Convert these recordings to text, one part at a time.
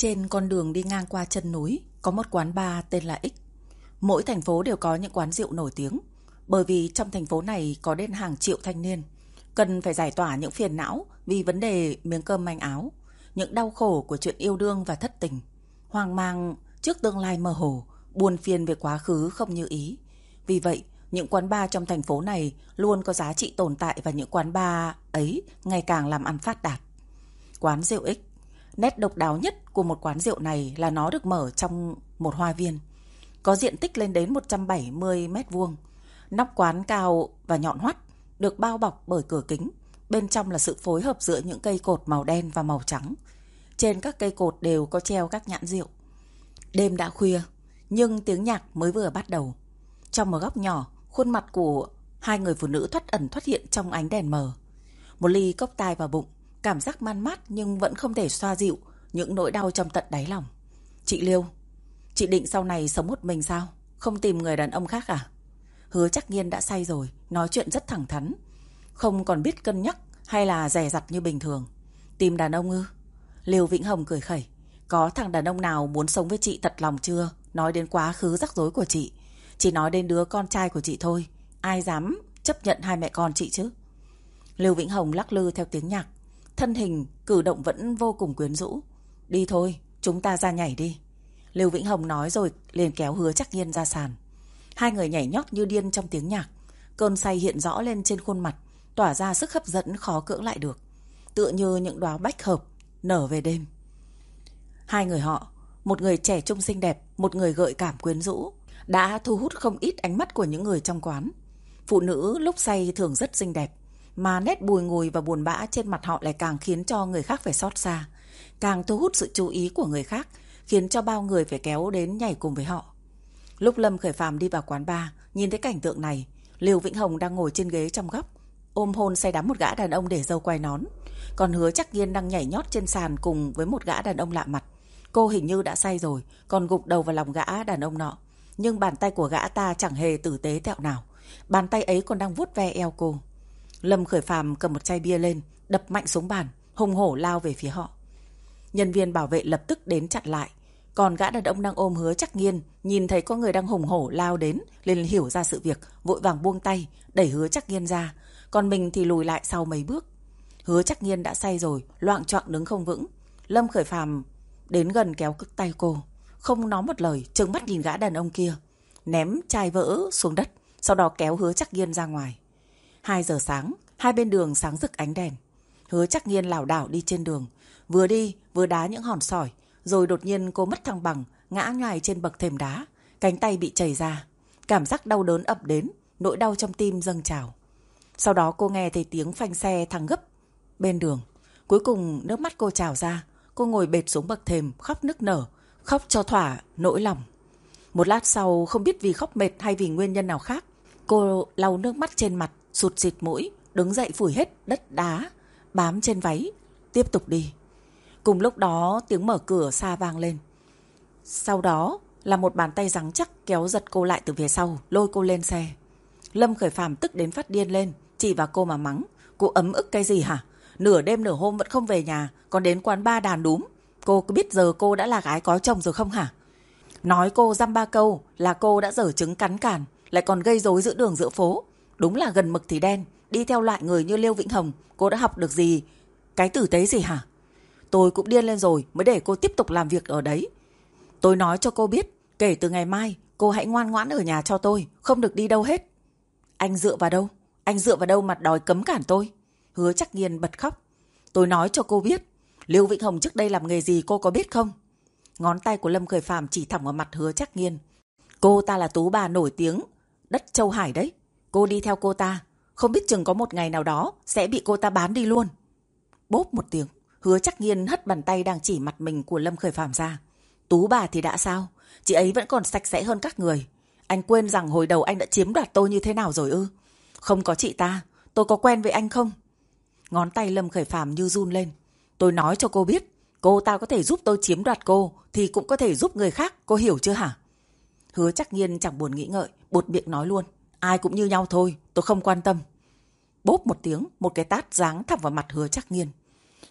Trên con đường đi ngang qua chân núi có một quán bar tên là X. Mỗi thành phố đều có những quán rượu nổi tiếng, bởi vì trong thành phố này có đến hàng triệu thanh niên, cần phải giải tỏa những phiền não vì vấn đề miếng cơm manh áo, những đau khổ của chuyện yêu đương và thất tình, hoang mang trước tương lai mơ hồ, buồn phiền về quá khứ không như ý. Vì vậy, những quán bar trong thành phố này luôn có giá trị tồn tại và những quán bar ấy ngày càng làm ăn phát đạt. Quán rượu X Nét độc đáo nhất của một quán rượu này là nó được mở trong một hoa viên. Có diện tích lên đến 170 mét vuông. Nóc quán cao và nhọn hoắt, được bao bọc bởi cửa kính. Bên trong là sự phối hợp giữa những cây cột màu đen và màu trắng. Trên các cây cột đều có treo các nhãn rượu. Đêm đã khuya, nhưng tiếng nhạc mới vừa bắt đầu. Trong một góc nhỏ, khuôn mặt của hai người phụ nữ thoát ẩn thoát hiện trong ánh đèn mờ. Một ly cốc tai vào bụng, cảm giác man mát nhưng vẫn không thể xoa dịu những nỗi đau trong tận đáy lòng. Chị Liêu, chị định sau này sống một mình sao? Không tìm người đàn ông khác à? Hứa chắc nhiên đã say rồi, nói chuyện rất thẳng thắn. Không còn biết cân nhắc hay là rẻ rặt như bình thường. Tìm đàn ông ư? Liêu Vĩnh Hồng cười khẩy. Có thằng đàn ông nào muốn sống với chị thật lòng chưa? Nói đến quá khứ rắc rối của chị. Chỉ nói đến đứa con trai của chị thôi. Ai dám chấp nhận hai mẹ con chị chứ? Liêu Vĩnh Hồng lắc lư theo tiếng nhạc. Thân hình, cử động vẫn vô cùng quyến rũ. Đi thôi, chúng ta ra nhảy đi. Lưu Vĩnh Hồng nói rồi liền kéo hứa chắc nhiên ra sàn. Hai người nhảy nhót như điên trong tiếng nhạc. Cơn say hiện rõ lên trên khuôn mặt, tỏa ra sức hấp dẫn khó cưỡng lại được. Tựa như những đóa bách hợp, nở về đêm. Hai người họ, một người trẻ trung xinh đẹp, một người gợi cảm quyến rũ, đã thu hút không ít ánh mắt của những người trong quán. Phụ nữ lúc say thường rất xinh đẹp, mà nét bùi ngùi và buồn bã trên mặt họ lại càng khiến cho người khác phải xót xa, càng thu hút sự chú ý của người khác, khiến cho bao người phải kéo đến nhảy cùng với họ. Lúc Lâm Khởi Phàm đi vào quán bar, nhìn thấy cảnh tượng này, Liêu Vĩnh Hồng đang ngồi trên ghế trong góc, ôm hôn say đắm một gã đàn ông để dâu quay nón, còn Hứa Chắc Nghiên đang nhảy nhót trên sàn cùng với một gã đàn ông lạ mặt. Cô hình như đã say rồi, còn gục đầu vào lòng gã đàn ông nọ, nhưng bàn tay của gã ta chẳng hề tử tế tẹo nào. Bàn tay ấy còn đang vuốt ve eo cô. Lâm Khởi Phàm cầm một chai bia lên, đập mạnh xuống bàn, hùng hổ lao về phía họ. Nhân viên bảo vệ lập tức đến chặn lại. Còn gã đàn ông đang ôm hứa chắc nghiên, nhìn thấy có người đang hùng hổ lao đến, liền hiểu ra sự việc, vội vàng buông tay, đẩy hứa chắc nghiên ra. Còn mình thì lùi lại sau mấy bước. Hứa chắc nghiên đã say rồi, loạn trọng đứng không vững. Lâm Khởi Phàm đến gần kéo cực tay cô. Không nói một lời, trừng mắt nhìn gã đàn ông kia. Ném chai vỡ xuống đất, sau đó kéo hứa chắc nghiên ra ngoài. 2 giờ sáng, hai bên đường sáng rực ánh đèn. Hứa chắc nghiên lảo đảo đi trên đường, vừa đi vừa đá những hòn sỏi, rồi đột nhiên cô mất thăng bằng, ngã nhài trên bậc thềm đá, cánh tay bị chảy ra. Cảm giác đau đớn ập đến, nỗi đau trong tim dâng trào. Sau đó cô nghe thấy tiếng phanh xe thăng gấp bên đường. Cuối cùng nước mắt cô trào ra, cô ngồi bệt xuống bậc thềm, khóc nức nở, khóc cho thỏa nỗi lòng. Một lát sau, không biết vì khóc mệt hay vì nguyên nhân nào khác, cô lau nước mắt trên mặt, sụt xịt mũi, đứng dậy phủi hết đất đá, bám trên váy, tiếp tục đi. Cùng lúc đó tiếng mở cửa xa vang lên. Sau đó là một bàn tay rắn chắc kéo giật cô lại từ phía sau, lôi cô lên xe. Lâm khởi phàm tức đến phát điên lên, chỉ vào cô mà mắng. Cô ấm ức cái gì hả? Nửa đêm nửa hôm vẫn không về nhà, còn đến quán ba đàn đúm. Cô có biết giờ cô đã là gái có chồng rồi không hả? Nói cô dăm ba câu là cô đã dở trứng cắn cản, lại còn gây rối giữa đường giữa phố. Đúng là gần mực thì đen, đi theo loại người như Liêu Vĩnh Hồng, cô đã học được gì? Cái tử tế gì hả? Tôi cũng điên lên rồi mới để cô tiếp tục làm việc ở đấy. Tôi nói cho cô biết, kể từ ngày mai, cô hãy ngoan ngoãn ở nhà cho tôi, không được đi đâu hết. Anh dựa vào đâu? Anh dựa vào đâu mà đòi cấm cản tôi? Hứa chắc nghiên bật khóc. Tôi nói cho cô biết, Liêu Vĩnh Hồng trước đây làm nghề gì cô có biết không? Ngón tay của Lâm Khởi Phạm chỉ thẳng vào mặt hứa chắc nghiên. Cô ta là tú bà nổi tiếng, đất Châu Hải đấy. Cô đi theo cô ta, không biết chừng có một ngày nào đó sẽ bị cô ta bán đi luôn. Bốp một tiếng, hứa chắc nghiên hất bàn tay đang chỉ mặt mình của Lâm Khởi Phạm ra. Tú bà thì đã sao? Chị ấy vẫn còn sạch sẽ hơn các người. Anh quên rằng hồi đầu anh đã chiếm đoạt tôi như thế nào rồi ư? Không có chị ta, tôi có quen với anh không? Ngón tay Lâm Khởi Phạm như run lên. Tôi nói cho cô biết, cô ta có thể giúp tôi chiếm đoạt cô, thì cũng có thể giúp người khác, cô hiểu chưa hả? Hứa chắc nghiên chẳng buồn nghĩ ngợi, bột miệng nói luôn. Ai cũng như nhau thôi, tôi không quan tâm. Bốp một tiếng, một cái tát giáng thẳng vào mặt hứa chắc nghiên.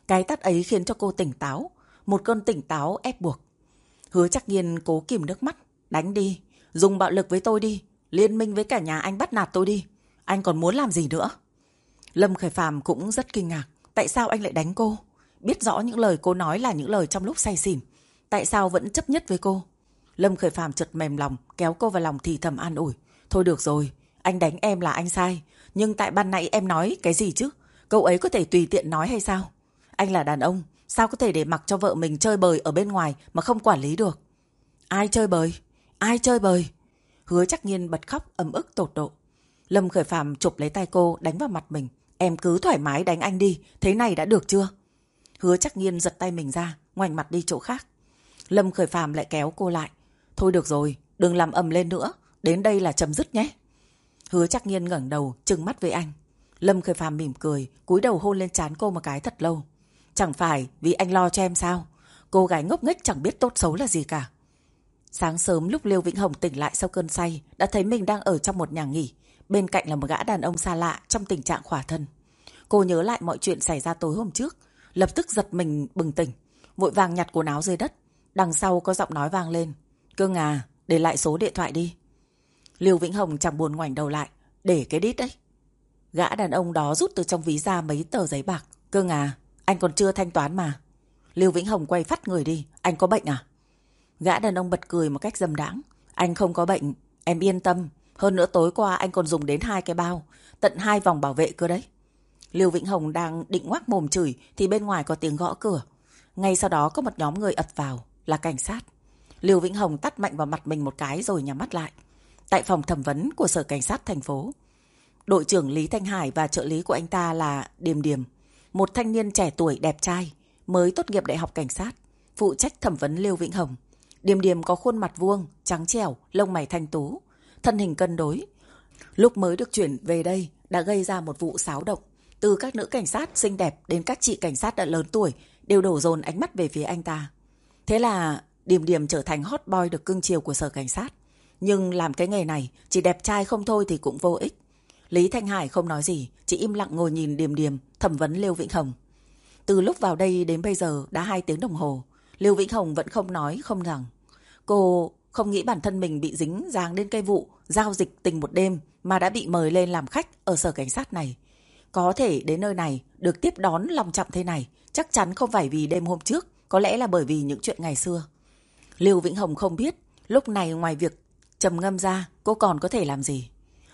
Cái tát ấy khiến cho cô tỉnh táo. một cơn tỉnh táo ép buộc. Hứa chắc nhiên cố kìm nước mắt, đánh đi, dùng bạo lực với tôi đi, liên minh với cả nhà anh bắt nạt tôi đi. Anh còn muốn làm gì nữa? Lâm Khởi Phạm cũng rất kinh ngạc. Tại sao anh lại đánh cô? Biết rõ những lời cô nói là những lời trong lúc say xỉn. Tại sao vẫn chấp nhất với cô? Lâm Khởi Phạm chợt mềm lòng, kéo cô vào lòng thì thầm an ủi. Thôi được rồi, anh đánh em là anh sai. Nhưng tại ban nãy em nói cái gì chứ? Cậu ấy có thể tùy tiện nói hay sao? Anh là đàn ông, sao có thể để mặc cho vợ mình chơi bời ở bên ngoài mà không quản lý được? Ai chơi bời? Ai chơi bời? Hứa chắc nhiên bật khóc ấm ức tột độ. Lâm Khởi Phàm chụp lấy tay cô đánh vào mặt mình. Em cứ thoải mái đánh anh đi, thế này đã được chưa? Hứa chắc nhiên giật tay mình ra, ngoảnh mặt đi chỗ khác. Lâm Khởi Phàm lại kéo cô lại. Thôi được rồi, đừng làm ầm lên nữa, đến đây là chấm dứt nhé. Hứa chắc nhiên ngẩng đầu, trừng mắt với anh. Lâm Khởi Phàm mỉm cười, cúi đầu hôn lên trán cô một cái thật lâu. Chẳng phải vì anh lo cho em sao? Cô gái ngốc nghếch chẳng biết tốt xấu là gì cả. Sáng sớm lúc Liêu Vĩnh Hồng tỉnh lại sau cơn say, đã thấy mình đang ở trong một nhà nghỉ. Bên cạnh là một gã đàn ông xa lạ trong tình trạng khỏa thân. Cô nhớ lại mọi chuyện xảy ra tối hôm trước, lập tức giật mình bừng tỉnh, vội vàng nhặt quần áo dưới đất. Đằng sau có giọng nói vang lên. Cương à, để lại số điện thoại đi. Liêu Vĩnh Hồng chẳng buồn ngoảnh đầu lại, để cái đít đấy. Gã đàn ông đó rút từ trong ví ra mấy tờ giấy bạc. Cương à, anh còn chưa thanh toán mà. Liêu Vĩnh Hồng quay phát người đi, anh có bệnh à? Gã đàn ông bật cười một cách dâm đãng. Anh không có bệnh, em yên tâm. Hơn nữa tối qua anh còn dùng đến hai cái bao, tận hai vòng bảo vệ cơ đấy. Liêu Vĩnh Hồng đang định ngoác mồm chửi thì bên ngoài có tiếng gõ cửa. Ngay sau đó có một nhóm người ập vào, là cảnh sát. Liêu Vĩnh Hồng tắt mạnh vào mặt mình một cái rồi nhắm mắt lại. Tại phòng thẩm vấn của Sở Cảnh sát thành phố, đội trưởng Lý Thanh Hải và trợ lý của anh ta là Điềm Điềm, một thanh niên trẻ tuổi đẹp trai, mới tốt nghiệp đại học cảnh sát, phụ trách thẩm vấn Liêu Vĩnh Hồng. Điềm Điềm có khuôn mặt vuông, trắng trẻo, lông mày thanh tú, thân hình cân đối. Lúc mới được chuyển về đây đã gây ra một vụ xáo động. Từ các nữ cảnh sát xinh đẹp đến các chị cảnh sát đã lớn tuổi đều đổ dồn ánh mắt về phía anh ta. Thế là Điềm Điềm trở thành hot boy được cưng chiều của sở cảnh sát. Nhưng làm cái nghề này, chỉ đẹp trai không thôi thì cũng vô ích. Lý Thanh Hải không nói gì, chỉ im lặng ngồi nhìn Điềm Điềm, thẩm vấn Liêu Vĩnh Hồng. Từ lúc vào đây đến bây giờ đã hai tiếng đồng hồ, Liêu Vĩnh Hồng vẫn không nói không rằng. Cô không nghĩ bản thân mình bị dính dáng đến cây vụ giao dịch tình một đêm mà đã bị mời lên làm khách ở sở cảnh sát này. Có thể đến nơi này được tiếp đón lòng trọng thế này chắc chắn không phải vì đêm hôm trước, có lẽ là bởi vì những chuyện ngày xưa. Lưu Vĩnh Hồng không biết, lúc này ngoài việc trầm ngâm ra, cô còn có thể làm gì.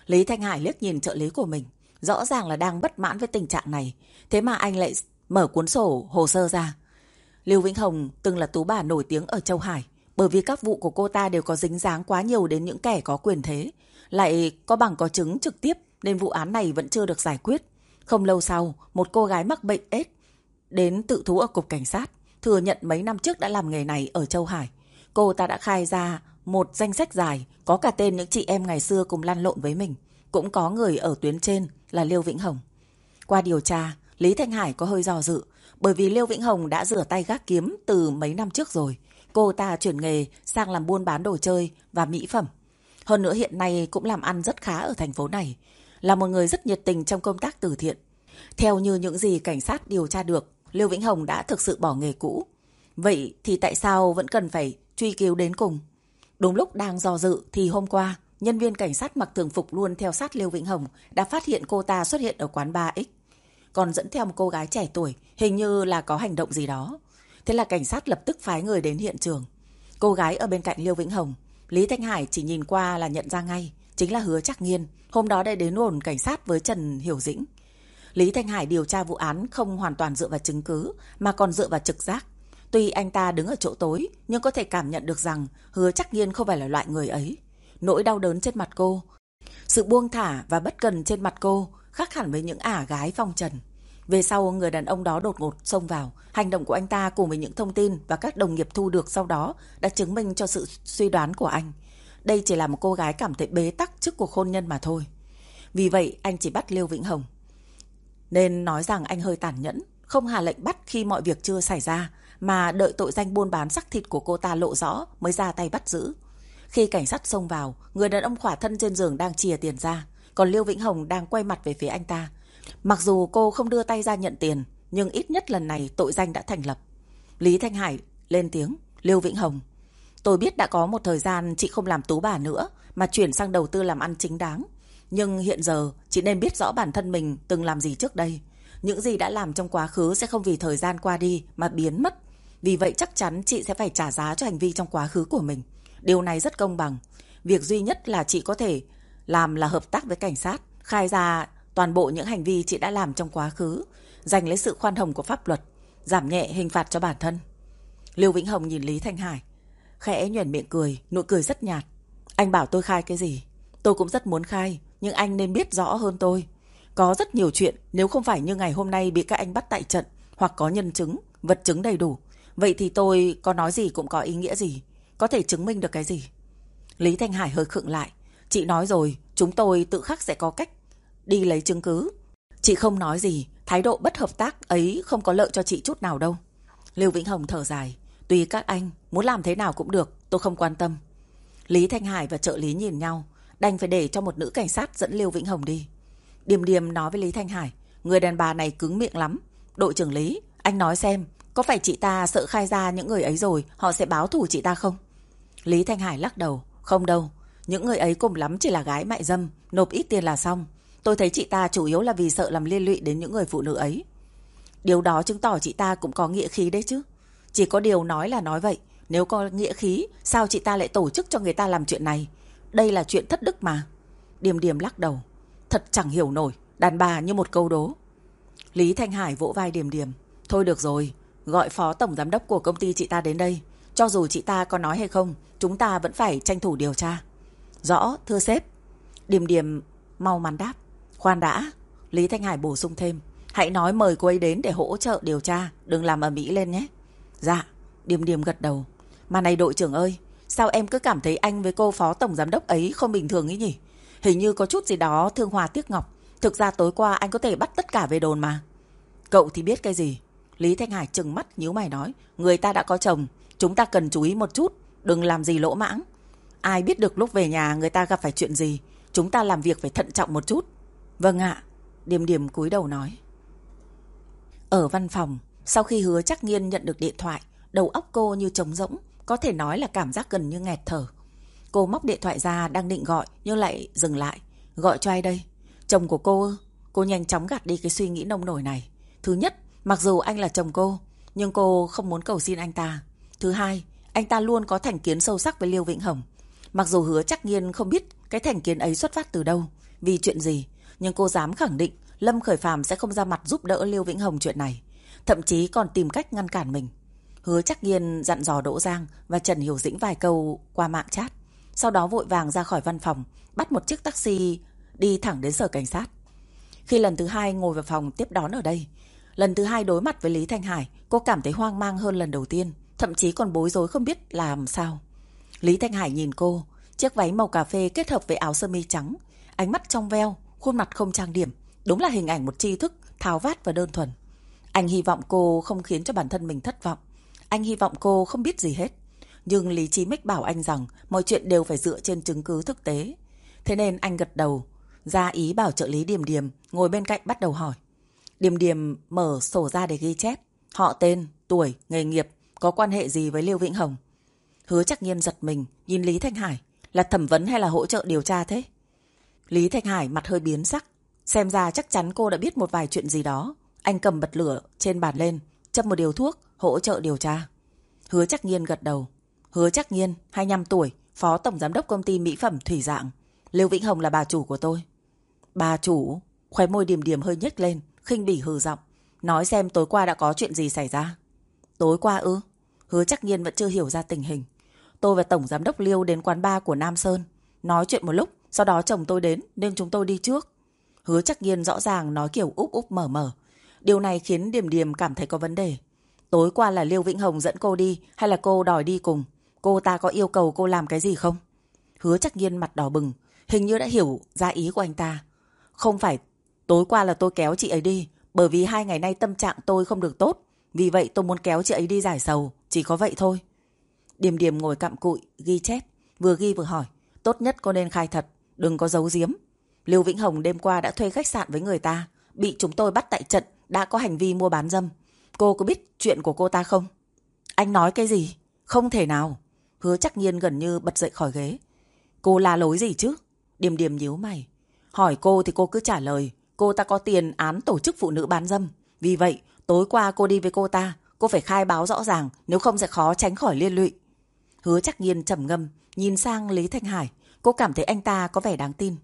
Lý Thanh Hải liếc nhìn trợ lý của mình, rõ ràng là đang bất mãn với tình trạng này, thế mà anh lại mở cuốn sổ hồ sơ ra. Lưu Vĩnh Hồng từng là tú bà nổi tiếng ở Châu Hải, bởi vì các vụ của cô ta đều có dính dáng quá nhiều đến những kẻ có quyền thế, lại có bằng có chứng trực tiếp nên vụ án này vẫn chưa được giải quyết. Không lâu sau, một cô gái mắc bệnh AIDS đến tự thú ở cục cảnh sát, thừa nhận mấy năm trước đã làm nghề này ở Châu Hải. Cô ta đã khai ra một danh sách dài, có cả tên những chị em ngày xưa cùng lăn lộn với mình. Cũng có người ở tuyến trên là Liêu Vĩnh Hồng. Qua điều tra, Lý Thanh Hải có hơi dò dự, bởi vì Liêu Vĩnh Hồng đã rửa tay gác kiếm từ mấy năm trước rồi. Cô ta chuyển nghề sang làm buôn bán đồ chơi và mỹ phẩm. Hơn nữa hiện nay cũng làm ăn rất khá ở thành phố này. Là một người rất nhiệt tình trong công tác từ thiện. Theo như những gì cảnh sát điều tra được, Liêu Vĩnh Hồng đã thực sự bỏ nghề cũ. Vậy thì tại sao vẫn cần phải truy cứu đến cùng? Đúng lúc đang dò dự thì hôm qua, nhân viên cảnh sát mặc thường phục luôn theo sát Liêu Vĩnh Hồng đã phát hiện cô ta xuất hiện ở quán 3X. Còn dẫn theo một cô gái trẻ tuổi, hình như là có hành động gì đó. Thế là cảnh sát lập tức phái người đến hiện trường. Cô gái ở bên cạnh Liêu Vĩnh Hồng, Lý Thanh Hải chỉ nhìn qua là nhận ra ngay, chính là Hứa Trác Nghiên. Hôm đó đã đến đồn cảnh sát với Trần Hiểu Dĩnh. Lý Thanh Hải điều tra vụ án không hoàn toàn dựa vào chứng cứ, mà còn dựa vào trực giác. Tuy anh ta đứng ở chỗ tối, nhưng có thể cảm nhận được rằng hứa chắc nhiên không phải là loại người ấy. Nỗi đau đớn trên mặt cô, sự buông thả và bất cần trên mặt cô khác hẳn với những ả gái phong trần. Về sau, người đàn ông đó đột ngột xông vào. Hành động của anh ta cùng với những thông tin và các đồng nghiệp thu được sau đó đã chứng minh cho sự suy đoán của anh. Đây chỉ là một cô gái cảm thấy bế tắc trước cuộc hôn nhân mà thôi. Vì vậy, anh chỉ bắt Liêu Vĩnh Hồng. Nên nói rằng anh hơi tàn nhẫn, không hà lệnh bắt khi mọi việc chưa xảy ra, mà đợi tội danh buôn bán sắc thịt của cô ta lộ rõ mới ra tay bắt giữ. Khi cảnh sát xông vào, người đàn ông khỏa thân trên giường đang chìa tiền ra, còn Liêu Vĩnh Hồng đang quay mặt về phía anh ta. Mặc dù cô không đưa tay ra nhận tiền, nhưng ít nhất lần này tội danh đã thành lập. Lý Thanh Hải lên tiếng. Lưu Vĩnh Hồng. Tôi biết đã có một thời gian chị không làm tú bà nữa mà chuyển sang đầu tư làm ăn chính đáng. Nhưng hiện giờ chị nên biết rõ bản thân mình từng làm gì trước đây. Những gì đã làm trong quá khứ sẽ không vì thời gian qua đi mà biến mất. Vì vậy chắc chắn chị sẽ phải trả giá cho hành vi trong quá khứ của mình. Điều này rất công bằng. Việc duy nhất là chị có thể làm là hợp tác với cảnh sát, khai ra toàn bộ những hành vi chị đã làm trong quá khứ, giành lấy sự khoan hồng của pháp luật, giảm nhẹ hình phạt cho bản thân. Lưu Vĩnh Hồng nhìn Lý Thanh Hải, khẽ nhuẩn miệng cười, nụ cười rất nhạt. Anh bảo tôi khai cái gì? Tôi cũng rất muốn khai, nhưng anh nên biết rõ hơn tôi. Có rất nhiều chuyện nếu không phải như ngày hôm nay bị các anh bắt tại trận hoặc có nhân chứng, vật chứng đầy đủ. Vậy thì tôi có nói gì cũng có ý nghĩa gì? Có thể chứng minh được cái gì? Lý Thanh Hải hơi khựng lại. Chị nói rồi, chúng tôi tự khắc sẽ có cách đi lấy chứng cứ. Chị không nói gì, thái độ bất hợp tác ấy không có lợi cho chị chút nào đâu. Lưu Vĩnh Hồng thở dài. Tùy các anh, muốn làm thế nào cũng được, tôi không quan tâm. Lý Thanh Hải và trợ lý nhìn nhau, đành phải để cho một nữ cảnh sát dẫn Lưu Vĩnh Hồng đi. Điềm điềm nói với Lý Thanh Hải, người đàn bà này cứng miệng lắm. Đội trưởng Lý, anh nói xem, có phải chị ta sợ khai ra những người ấy rồi, họ sẽ báo thù chị ta không? Lý Thanh Hải lắc đầu, không đâu. Những người ấy cùng lắm chỉ là gái mại dâm, nộp ít tiền là xong. Tôi thấy chị ta chủ yếu là vì sợ làm liên lụy đến những người phụ nữ ấy. Điều đó chứng tỏ chị ta cũng có nghĩa khí đấy chứ. Chỉ có điều nói là nói vậy. Nếu có nghĩa khí, sao chị ta lại tổ chức cho người ta làm chuyện này? Đây là chuyện thất đức mà. Điềm điềm lắc đầu. Thật chẳng hiểu nổi, đàn bà như một câu đố. Lý Thanh Hải vỗ vai điềm điềm. Thôi được rồi, gọi phó tổng giám đốc của công ty chị ta đến đây. Cho dù chị ta có nói hay không, chúng ta vẫn phải tranh thủ điều tra. Rõ, thưa sếp. Điềm điềm mau mắn đáp. Khoan đã. Lý Thanh Hải bổ sung thêm. Hãy nói mời cô ấy đến để hỗ trợ điều tra, đừng làm ở Mỹ lên nhé. Dạ, Điềm Điềm gật đầu. Mà này đội trưởng ơi, sao em cứ cảm thấy anh với cô phó tổng giám đốc ấy không bình thường ý nhỉ? Hình như có chút gì đó thương hòa tiếc ngọc. Thực ra tối qua anh có thể bắt tất cả về đồn mà. Cậu thì biết cái gì? Lý Thanh Hải trừng mắt nhíu mày nói. Người ta đã có chồng, chúng ta cần chú ý một chút, đừng làm gì lỗ mãng. Ai biết được lúc về nhà người ta gặp phải chuyện gì, chúng ta làm việc phải thận trọng một chút. Vâng ạ, Điềm Điềm cúi đầu nói. Ở văn phòng, sau khi hứa chắc nghiên nhận được điện thoại, đầu óc cô như trống rỗng, có thể nói là cảm giác gần như nghẹt thở. Cô móc điện thoại ra đang định gọi nhưng lại dừng lại. Gọi cho ai đây? Chồng của cô Cô nhanh chóng gạt đi cái suy nghĩ nông nổi này. Thứ nhất, mặc dù anh là chồng cô, nhưng cô không muốn cầu xin anh ta. Thứ hai, anh ta luôn có thành kiến sâu sắc với Liêu Vĩnh Hồng. Mặc dù hứa chắc nhiên không biết cái thành kiến ấy xuất phát từ đâu, vì chuyện gì, nhưng cô dám khẳng định Lâm Khởi Phàm sẽ không ra mặt giúp đỡ Liêu Vĩnh Hồng chuyện này, thậm chí còn tìm cách ngăn cản mình. Hứa chắc nhiên dặn dò Đỗ Giang và Trần Hiểu Dĩnh vài câu qua mạng chat, sau đó vội vàng ra khỏi văn phòng, bắt một chiếc taxi đi thẳng đến sở cảnh sát. Khi lần thứ hai ngồi vào phòng tiếp đón ở đây, lần thứ hai đối mặt với Lý Thanh Hải, cô cảm thấy hoang mang hơn lần đầu tiên, thậm chí còn bối rối không biết làm sao. Lý Thanh Hải nhìn cô, chiếc váy màu cà phê kết hợp với áo sơ mi trắng, ánh mắt trong veo, khuôn mặt không trang điểm, đúng là hình ảnh một tri thức, tháo vát và đơn thuần. Anh hy vọng cô không khiến cho bản thân mình thất vọng. Anh hy vọng cô không biết gì hết. Nhưng Lý Chí Mích bảo anh rằng mọi chuyện đều phải dựa trên chứng cứ thực tế. Thế nên anh gật đầu, ra ý bảo trợ lý Điềm Điềm ngồi bên cạnh bắt đầu hỏi. Điềm Điềm mở sổ ra để ghi chép. Họ tên, tuổi, nghề nghiệp, có quan hệ gì với Lưu Vĩnh Hồng? Hứa chắc nhiên giật mình, nhìn Lý Thanh Hải. Là thẩm vấn hay là hỗ trợ điều tra thế? Lý Thanh Hải mặt hơi biến sắc. Xem ra chắc chắn cô đã biết một vài chuyện gì đó. Anh cầm bật lửa trên bàn lên, châm một điều thuốc, hỗ trợ điều tra. Hứa chắc nhiên gật đầu. Hứa chắc nhiên, 25 tuổi, phó tổng giám đốc công ty mỹ phẩm Thủy Dạng. Lưu Vĩnh Hồng là bà chủ của tôi. Bà chủ, khóe môi điểm điểm hơi nhếch lên, khinh bỉ hừ giọng. Nói xem tối qua đã có chuyện gì xảy ra. Tối qua ư? Hứa chắc nhiên vẫn chưa hiểu ra tình hình. Tôi và tổng giám đốc Liêu đến quán bar của Nam Sơn. Nói chuyện một lúc, sau đó chồng tôi đến nên chúng tôi đi trước. Hứa chắc nhiên rõ ràng nói kiểu úp úp mở mở. Điều này khiến Điềm Điềm cảm thấy có vấn đề. Tối qua là Liêu Vĩnh Hồng dẫn cô đi hay là cô đòi đi cùng? Cô ta có yêu cầu cô làm cái gì không? Hứa chắc nhiên mặt đỏ bừng, hình như đã hiểu ra ý của anh ta. Không phải tối qua là tôi kéo chị ấy đi, bởi vì hai ngày nay tâm trạng tôi không được tốt. Vì vậy tôi muốn kéo chị ấy đi giải sầu, chỉ có vậy thôi. Điềm điềm ngồi cặm cụi, ghi chép, vừa ghi vừa hỏi. Tốt nhất cô nên khai thật, đừng có giấu giếm. Lưu Vĩnh Hồng đêm qua đã thuê khách sạn với người ta, bị chúng tôi bắt tại trận, đã có hành vi mua bán dâm. Cô có biết chuyện của cô ta không? Anh nói cái gì? Không thể nào. Hứa chắc nhiên gần như bật dậy khỏi ghế. Cô la lối gì chứ? Điềm điềm nhíu mày. Hỏi cô thì cô cứ trả lời. Cô ta có tiền án tổ chức phụ nữ bán dâm. Vì vậy, tối qua cô đi với cô ta. Cô phải khai báo rõ ràng, nếu không sẽ khó tránh khỏi liên lụy. Hứa chắc nhiên trầm ngâm, nhìn sang Lý Thanh Hải. Cô cảm thấy anh ta có vẻ đáng tin.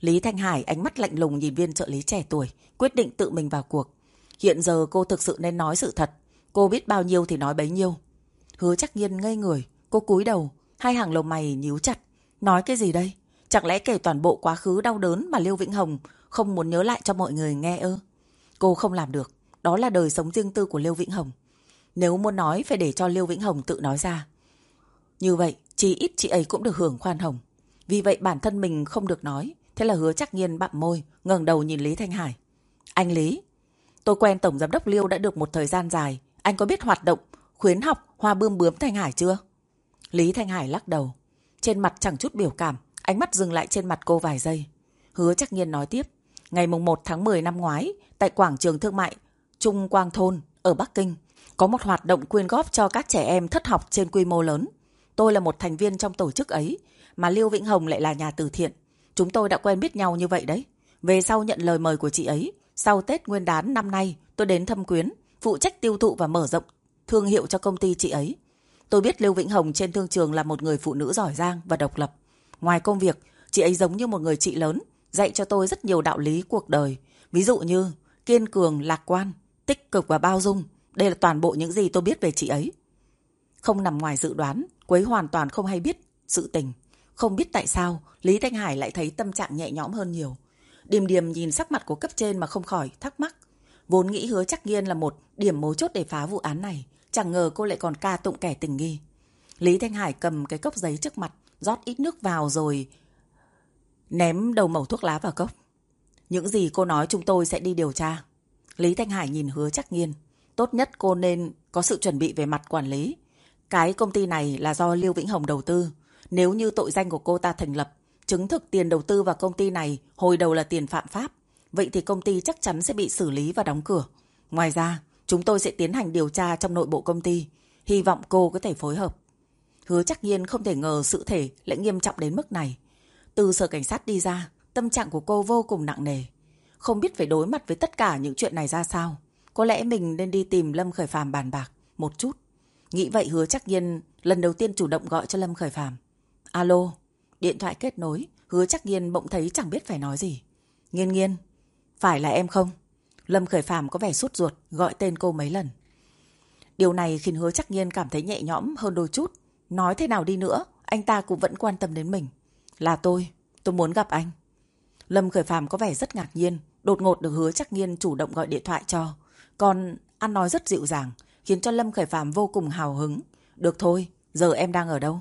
Lý Thanh Hải ánh mắt lạnh lùng nhìn viên trợ lý trẻ tuổi, quyết định tự mình vào cuộc. Hiện giờ cô thực sự nên nói sự thật. Cô biết bao nhiêu thì nói bấy nhiêu. Hứa chắc nhiên ngây người, cô cúi đầu, hai hàng lồng mày nhíu chặt. Nói cái gì đây? Chẳng lẽ kể toàn bộ quá khứ đau đớn mà Liêu Vĩnh Hồng không muốn nhớ lại cho mọi người nghe ư? Cô không làm được. Đó là đời sống riêng tư của Liêu Vĩnh Hồng. Nếu muốn nói phải để cho Liêu Vĩnh Hồng tự nói ra. Như vậy, chỉ ít chị ấy cũng được hưởng khoan hồng. Vì vậy bản thân mình không được nói. Thế là hứa chắc nhiên bặm môi, ngẩng đầu nhìn Lý Thanh Hải. Anh Lý, tôi quen Tổng Giám đốc Liêu đã được một thời gian dài. Anh có biết hoạt động khuyến học hoa bươm bướm Thanh Hải chưa? Lý Thanh Hải lắc đầu. Trên mặt chẳng chút biểu cảm, ánh mắt dừng lại trên mặt cô vài giây. Hứa chắc nhiên nói tiếp. Ngày mùng 1 tháng 10 năm ngoái, tại quảng trường thương mại Trung Quang Thôn ở Bắc Kinh, có một hoạt động quyên góp cho các trẻ em thất học trên quy mô lớn. Tôi là một thành viên trong tổ chức ấy, mà Liêu Vĩnh Hồng lại là nhà từ thiện. Chúng tôi đã quen biết nhau như vậy đấy. Về sau nhận lời mời của chị ấy, sau Tết Nguyên đán năm nay, tôi đến thâm quyến, phụ trách tiêu thụ và mở rộng thương hiệu cho công ty chị ấy. Tôi biết Lưu Vĩnh Hồng trên thương trường là một người phụ nữ giỏi giang và độc lập. Ngoài công việc, chị ấy giống như một người chị lớn, dạy cho tôi rất nhiều đạo lý cuộc đời. Ví dụ như kiên cường, lạc quan, tích cực và bao dung. Đây là toàn bộ những gì tôi biết về chị ấy. Không nằm ngoài dự đoán, Quấy hoàn toàn không hay biết sự tình. Không biết tại sao, Lý Thanh Hải lại thấy tâm trạng nhẹ nhõm hơn nhiều. Điềm điềm nhìn sắc mặt của cấp trên mà không khỏi thắc mắc. Vốn nghĩ hứa chắc nghiên là một điểm mấu chốt để phá vụ án này. Chẳng ngờ cô lại còn ca tụng kẻ tình nghi. Lý Thanh Hải cầm cái cốc giấy trước mặt, rót ít nước vào rồi ném đầu mẩu thuốc lá vào cốc. Những gì cô nói chúng tôi sẽ đi điều tra. Lý Thanh Hải nhìn hứa chắc nghiên. Tốt nhất cô nên có sự chuẩn bị về mặt quản lý. Cái công ty này là do Lưu Vĩnh Hồng đầu tư. Nếu như tội danh của cô ta thành lập, chứng thực tiền đầu tư vào công ty này hồi đầu là tiền phạm pháp, vậy thì công ty chắc chắn sẽ bị xử lý và đóng cửa. Ngoài ra, chúng tôi sẽ tiến hành điều tra trong nội bộ công ty. Hy vọng cô có thể phối hợp. Hứa chắc nhiên không thể ngờ sự thể lại nghiêm trọng đến mức này. Từ sở cảnh sát đi ra, tâm trạng của cô vô cùng nặng nề. Không biết phải đối mặt với tất cả những chuyện này ra sao. Có lẽ mình nên đi tìm Lâm Khởi Phàm bàn bạc một chút. Nghĩ vậy hứa chắc nhiên lần đầu tiên chủ động gọi cho Lâm Khởi Phàm. Alo, điện thoại kết nối, hứa chắc nhiên bỗng thấy chẳng biết phải nói gì. Nghiên nghiên, phải là em không? Lâm Khởi Phàm có vẻ sút ruột, gọi tên cô mấy lần. Điều này khiến hứa chắc nhiên cảm thấy nhẹ nhõm hơn đôi chút. Nói thế nào đi nữa, anh ta cũng vẫn quan tâm đến mình. Là tôi, tôi muốn gặp anh. Lâm Khởi Phàm có vẻ rất ngạc nhiên, đột ngột được hứa chắc nhiên chủ động gọi điện thoại cho. Còn ăn nói rất dịu dàng, khiến cho Lâm Khởi Phạm vô cùng hào hứng. Được thôi, giờ em đang ở đâu?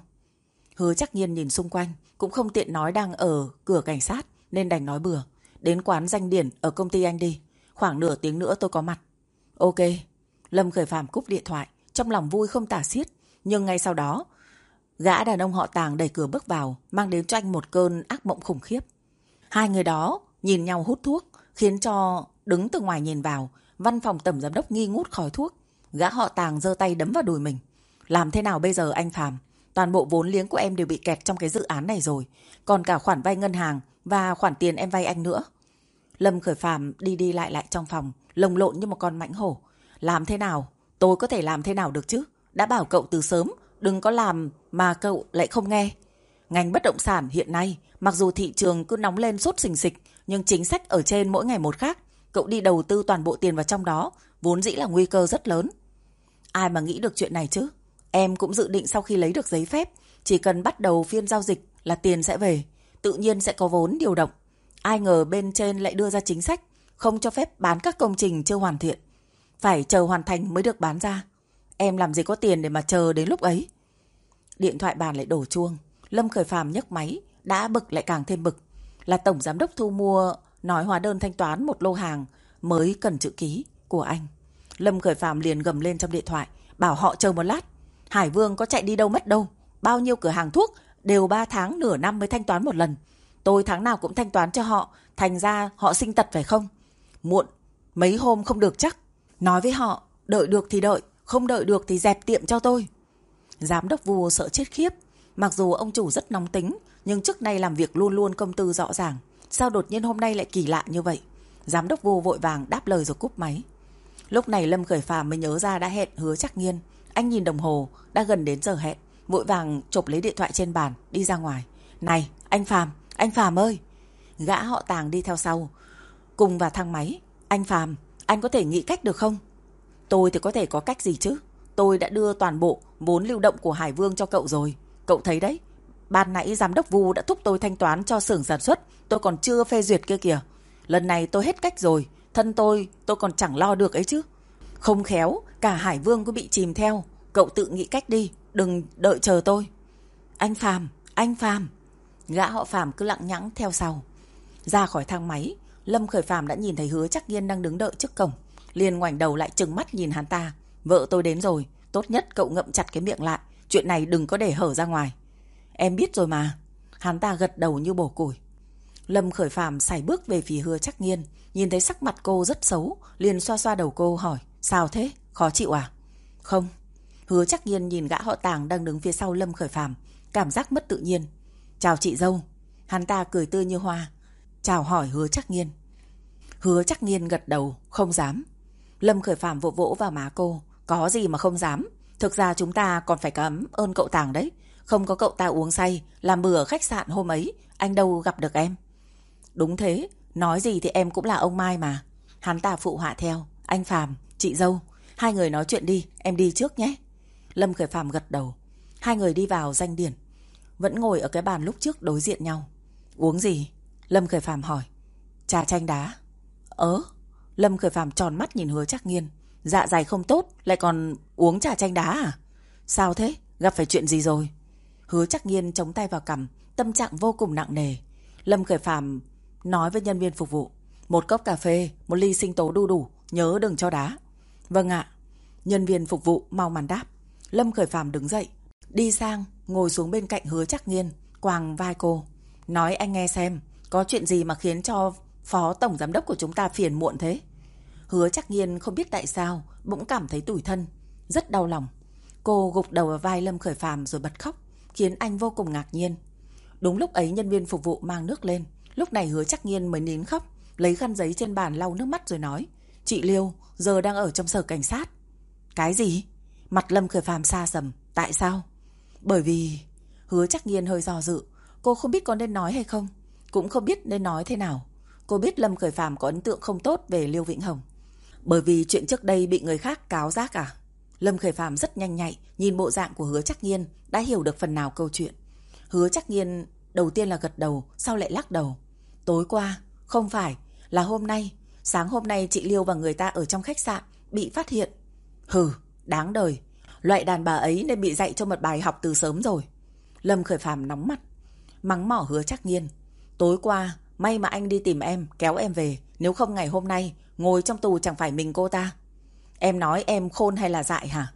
Hứa chắc nhiên nhìn xung quanh, cũng không tiện nói đang ở cửa cảnh sát, nên đành nói bừa. Đến quán danh điển ở công ty anh đi. Khoảng nửa tiếng nữa tôi có mặt. Ok. Lâm Khởi Phạm cúp điện thoại, trong lòng vui không tả xiết. Nhưng ngay sau đó, gã đàn ông họ tàng đẩy cửa bước vào, mang đến cho anh một cơn ác mộng khủng khiếp. Hai người đó nhìn nhau hút thuốc, khiến cho đứng từ ngoài nhìn vào, văn phòng tầm giám đốc nghi ngút khói thuốc. Gã họ tàng giơ tay đấm vào đùi mình. Làm thế nào bây giờ anh Phạm? Toàn bộ vốn liếng của em đều bị kẹt trong cái dự án này rồi. Còn cả khoản vay ngân hàng và khoản tiền em vay anh nữa. Lâm Khởi Phạm đi đi lại lại trong phòng, lồng lộn như một con mãnh hổ. Làm thế nào? Tôi có thể làm thế nào được chứ? Đã bảo cậu từ sớm, đừng có làm mà cậu lại không nghe. Ngành bất động sản hiện nay, mặc dù thị trường cứ nóng lên sốt sình sịch, nhưng chính sách ở trên mỗi ngày một khác. Cậu đi đầu tư toàn bộ tiền vào trong đó, vốn dĩ là nguy cơ rất lớn. Ai mà nghĩ được chuyện này chứ? Em cũng dự định sau khi lấy được giấy phép, chỉ cần bắt đầu phiên giao dịch là tiền sẽ về, tự nhiên sẽ có vốn điều động. Ai ngờ bên trên lại đưa ra chính sách, không cho phép bán các công trình chưa hoàn thiện. Phải chờ hoàn thành mới được bán ra. Em làm gì có tiền để mà chờ đến lúc ấy. Điện thoại bàn lại đổ chuông. Lâm Khởi Phàm nhấc máy, đã bực lại càng thêm bực. Là tổng giám đốc thu mua nói hóa đơn thanh toán một lô hàng mới cần chữ ký của anh. Lâm Khởi Phạm liền gầm lên trong điện thoại, bảo họ chờ một lát. Hải Vương có chạy đi đâu mất đâu. Bao nhiêu cửa hàng thuốc đều 3 tháng nửa năm mới thanh toán một lần. Tôi tháng nào cũng thanh toán cho họ, thành ra họ sinh tật phải không? Muộn, mấy hôm không được chắc. Nói với họ, đợi được thì đợi, không đợi được thì dẹp tiệm cho tôi. Giám đốc vua sợ chết khiếp. Mặc dù ông chủ rất nóng tính, nhưng trước nay làm việc luôn luôn công tư rõ ràng. Sao đột nhiên hôm nay lại kỳ lạ như vậy? Giám đốc vua vội vàng đáp lời rồi cúp máy. Lúc này Lâm Khởi Phàm mới nhớ ra đã hẹn hứa chắc nghiên. Anh nhìn đồng hồ, đã gần đến giờ hẹn. Vội vàng chộp lấy điện thoại trên bàn, đi ra ngoài. Này, anh Phàm, anh Phàm ơi! Gã họ tàng đi theo sau. Cùng vào thang máy. Anh Phàm, anh có thể nghĩ cách được không? Tôi thì có thể có cách gì chứ? Tôi đã đưa toàn bộ vốn lưu động của Hải Vương cho cậu rồi. Cậu thấy đấy, ban nãy giám đốc Vu đã thúc tôi thanh toán cho xưởng sản xuất, tôi còn chưa phê duyệt kia kìa. Lần này tôi hết cách rồi, thân tôi, tôi còn chẳng lo được ấy chứ. Không khéo, cả Hải Vương cũng bị chìm theo. Cậu tự nghĩ cách đi, đừng đợi chờ tôi. Anh Phàm, anh Phàm. Gã họ Phàm cứ lặng nhãng theo sau. Ra khỏi thang máy, Lâm Khởi Phàm đã nhìn thấy hứa chắc nghiên đang đứng đợi trước cổng. Liền ngoảnh đầu lại trừng mắt nhìn hắn ta. Vợ tôi đến rồi, tốt nhất cậu ngậm chặt cái miệng lại. Chuyện này đừng có để hở ra ngoài. Em biết rồi mà. Hắn ta gật đầu như bổ củi. Lâm Khởi Phàm xài bước về phía hứa chắc nghiên. Nhìn thấy sắc mặt cô rất xấu. Liền xoa xoa đầu cô hỏi. Sao thế? Khó chịu à? Không. Hứa chắc nghiên nhìn gã họ tàng đang đứng phía sau Lâm Khởi Phàm Cảm giác mất tự nhiên. Chào chị dâu. Hắn ta cười tươi như hoa. Chào hỏi hứa chắc nghiên. Hứa chắc nghiên gật đầu, không dám. Lâm Khởi Phạm vỗ vỗ vào má cô. Có gì mà không dám. Thực ra chúng ta còn phải cảm ơn cậu Tàng đấy. Không có cậu ta uống say, làm bừa khách sạn hôm ấy, anh đâu gặp được em. Đúng thế, nói gì thì em cũng là ông Mai mà. Hắn ta phụ họa theo. Anh Phạm, chị dâu, hai người nói chuyện đi, em đi trước nhé. Lâm Khởi Phạm gật đầu. Hai người đi vào danh điển. Vẫn ngồi ở cái bàn lúc trước đối diện nhau. Uống gì? Lâm Khởi Phạm hỏi. Trà chanh đá. Ớ, Lâm Khởi Phạm tròn mắt nhìn hứa chắc nghiên. Dạ dày không tốt, lại còn uống trà chanh đá à? Sao thế? Gặp phải chuyện gì rồi? Hứa chắc nghiên chống tay vào cằm, tâm trạng vô cùng nặng nề. Lâm Khởi Phạm nói với nhân viên phục vụ. Một cốc cà phê, một ly sinh tố đu đủ, nhớ đừng cho đá. Vâng ạ. Nhân viên phục vụ mau màn đáp. Lâm Khởi Phạm đứng dậy, đi sang, ngồi xuống bên cạnh hứa chắc nghiên, quàng vai cô. Nói anh nghe xem, có chuyện gì mà khiến cho phó tổng giám đốc của chúng ta phiền muộn thế? Hứa chắc nhiên không biết tại sao, bỗng cảm thấy tủi thân, rất đau lòng. Cô gục đầu vào vai Lâm Khởi Phàm rồi bật khóc, khiến anh vô cùng ngạc nhiên. Đúng lúc ấy nhân viên phục vụ mang nước lên, lúc này hứa chắc nhiên mới nín khóc, lấy khăn giấy trên bàn lau nước mắt rồi nói, chị Liêu, giờ đang ở trong sở cảnh sát. Cái gì? Mặt Lâm Khởi Phàm xa sầm, tại sao? Bởi vì... Hứa chắc nhiên hơi do dự, cô không biết có nên nói hay không. Cũng không biết nên nói thế nào. Cô biết Lâm Khởi Phàm có ấn tượng không tốt về Liêu Vĩnh Hồng. Bởi vì chuyện trước đây bị người khác cáo giác à? Lâm Khởi Phàm rất nhanh nhạy, nhìn bộ dạng của Hứa Chắc Nghiên đã hiểu được phần nào câu chuyện. Hứa Chắc Nghiên đầu tiên là gật đầu, sau lại lắc đầu. Tối qua, không phải, là hôm nay. Sáng hôm nay chị Liêu và người ta ở trong khách sạn bị phát hiện. Hừ, đáng đời. Loại đàn bà ấy nên bị dạy cho một bài học từ sớm rồi. Lâm Khởi Phàm nóng mặt, mắng mỏ Hứa Chắc Nghiên. Tối qua, may mà anh đi tìm em, kéo em về. Nếu không ngày hôm nay, ngồi trong tù chẳng phải mình cô ta. Em nói em khôn hay là dại hả?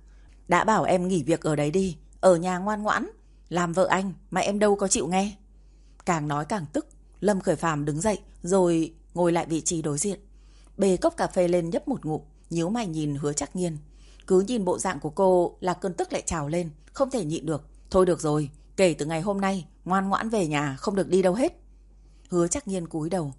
Đã bảo em nghỉ việc ở đấy đi, ở nhà ngoan ngoãn. Làm vợ anh mà em đâu có chịu nghe. Càng nói càng tức, Lâm Khởi Phàm đứng dậy rồi ngồi lại vị trí đối diện. Bê cốc cà phê lên nhấp một ngụm, nhíu mày nhìn hứa chắc nghiên. Cứ nhìn bộ dạng của cô là cơn tức lại trào lên, không thể nhịn được. Thôi được rồi, kể từ ngày hôm nay, ngoan ngoãn về nhà, không được đi đâu hết. Hứa chắc nhiên cúi đầu.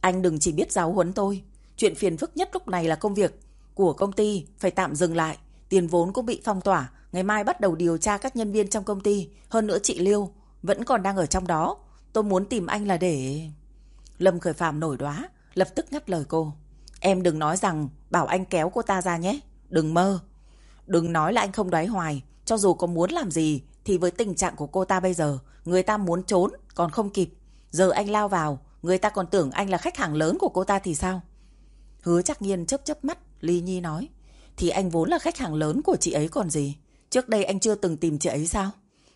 Anh đừng chỉ biết giáo huấn tôi. Chuyện phiền phức nhất lúc này là công việc của công ty phải tạm dừng lại. Tiền vốn cũng bị phong tỏa. Ngày mai bắt đầu điều tra các nhân viên trong công ty. Hơn nữa chị Liêu vẫn còn đang ở trong đó. Tôi muốn tìm anh là để... Lâm Khởi Phạm nổi đoá, lập tức ngắt lời cô. Em đừng nói rằng bảo anh kéo cô ta ra nhé. Đừng mơ. Đừng nói là anh không đoái hoài. Cho dù có muốn làm gì thì với tình trạng của cô ta bây giờ, người ta muốn trốn còn không kịp. Giờ anh lao vào, người ta còn tưởng anh là khách hàng lớn của cô ta thì sao? Hứa chắc nhiên chớp chớp mắt, Ly Nhi nói. Thì anh vốn là khách hàng lớn của chị ấy còn gì. Trước đây anh chưa từng tìm chị ấy sao?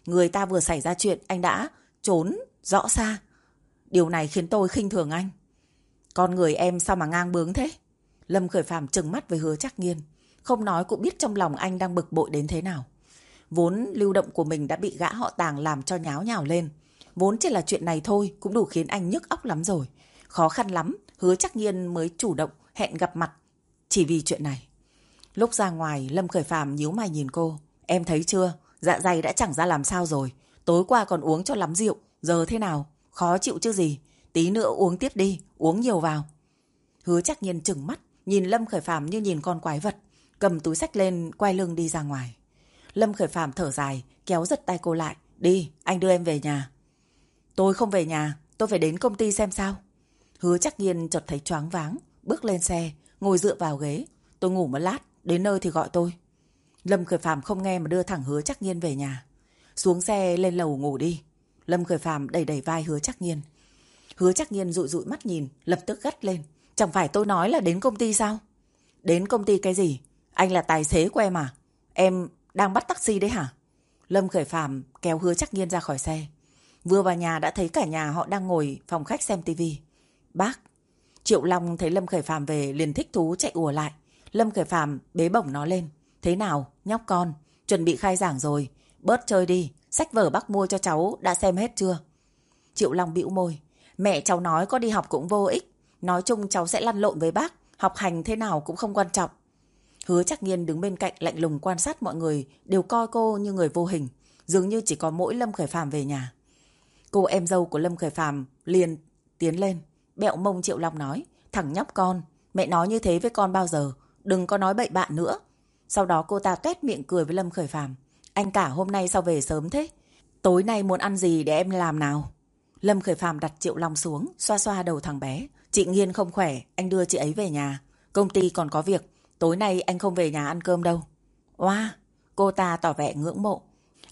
Người ta vừa xảy ra chuyện, anh đã trốn rõ xa. Điều này khiến tôi khinh thường anh. Con người em sao mà ngang bướng thế? Lâm Khởi Phạm trừng mắt với hứa chắc nghiên. Không nói cũng biết trong lòng anh đang bực bội đến thế nào. Vốn lưu động của mình đã bị gã họ tàng làm cho nháo nhào lên. Vốn chỉ là chuyện này thôi cũng đủ khiến anh nhức óc lắm rồi. Khó khăn lắm, hứa chắc nhiên mới chủ động hẹn gặp mặt chỉ vì chuyện này. Lúc ra ngoài, Lâm Khởi Phàm nhíu mày nhìn cô. Em thấy chưa? Dạ dày đã chẳng ra làm sao rồi. Tối qua còn uống cho lắm rượu. Giờ thế nào? Khó chịu chứ gì? Tí nữa uống tiếp đi, uống nhiều vào. Hứa chắc nhiên chừng mắt, nhìn Lâm Khởi Phàm như nhìn con quái vật. Cầm túi sách lên, quay lưng đi ra ngoài. Lâm Khởi Phàm thở dài, kéo giật tay cô lại. Đi, anh đưa em về nhà. Tôi không về nhà, tôi phải đến công ty xem sao. Hứa chắc nhiên chợt thấy choáng váng, bước lên xe, ngồi dựa vào ghế. Tôi ngủ một lát, đến nơi thì gọi tôi. Lâm Khởi Phạm không nghe mà đưa thẳng hứa chắc nhiên về nhà. Xuống xe lên lầu ngủ đi. Lâm Khởi Phạm đẩy đẩy vai hứa chắc nhiên. Hứa chắc nhiên rụi rụi mắt nhìn, lập tức gắt lên. Chẳng phải tôi nói là đến công ty sao? Đến công ty cái gì? Anh là tài xế của em à? Em đang bắt taxi đấy hả? Lâm Khởi Phạm kéo hứa chắc nhiên ra khỏi xe. Vừa vào nhà đã thấy cả nhà họ đang ngồi phòng khách xem tivi. Bác. Triệu Long thấy Lâm Khởi Phạm về liền thích thú chạy ùa lại. Lâm Khởi Phạm bế bổng nó lên. Thế nào, nhóc con, chuẩn bị khai giảng rồi. Bớt chơi đi, sách vở bác mua cho cháu đã xem hết chưa? Triệu Long bĩu môi. Mẹ cháu nói có đi học cũng vô ích. Nói chung cháu sẽ lăn lộn với bác. Học hành thế nào cũng không quan trọng. Hứa chắc nghiên đứng bên cạnh lạnh lùng quan sát mọi người đều coi cô như người vô hình. Dường như chỉ có mỗi Lâm Khởi Phạm về nhà. Cô em dâu của Lâm Khởi phàm liền tiến lên. Bẹo mông Triệu Long nói. thẳng nhóc con, mẹ nói như thế với con bao giờ. Đừng có nói bậy bạ nữa. Sau đó cô ta tuét miệng cười với Lâm Khởi phàm Anh cả hôm nay sao về sớm thế? Tối nay muốn ăn gì để em làm nào? Lâm Khởi phàm đặt Triệu Long xuống, xoa xoa đầu thằng bé. Chị Nghiên không khỏe, anh đưa chị ấy về nhà. Công ty còn có việc, tối nay anh không về nhà ăn cơm đâu. Oa, wow, cô ta tỏ vẻ ngưỡng mộ.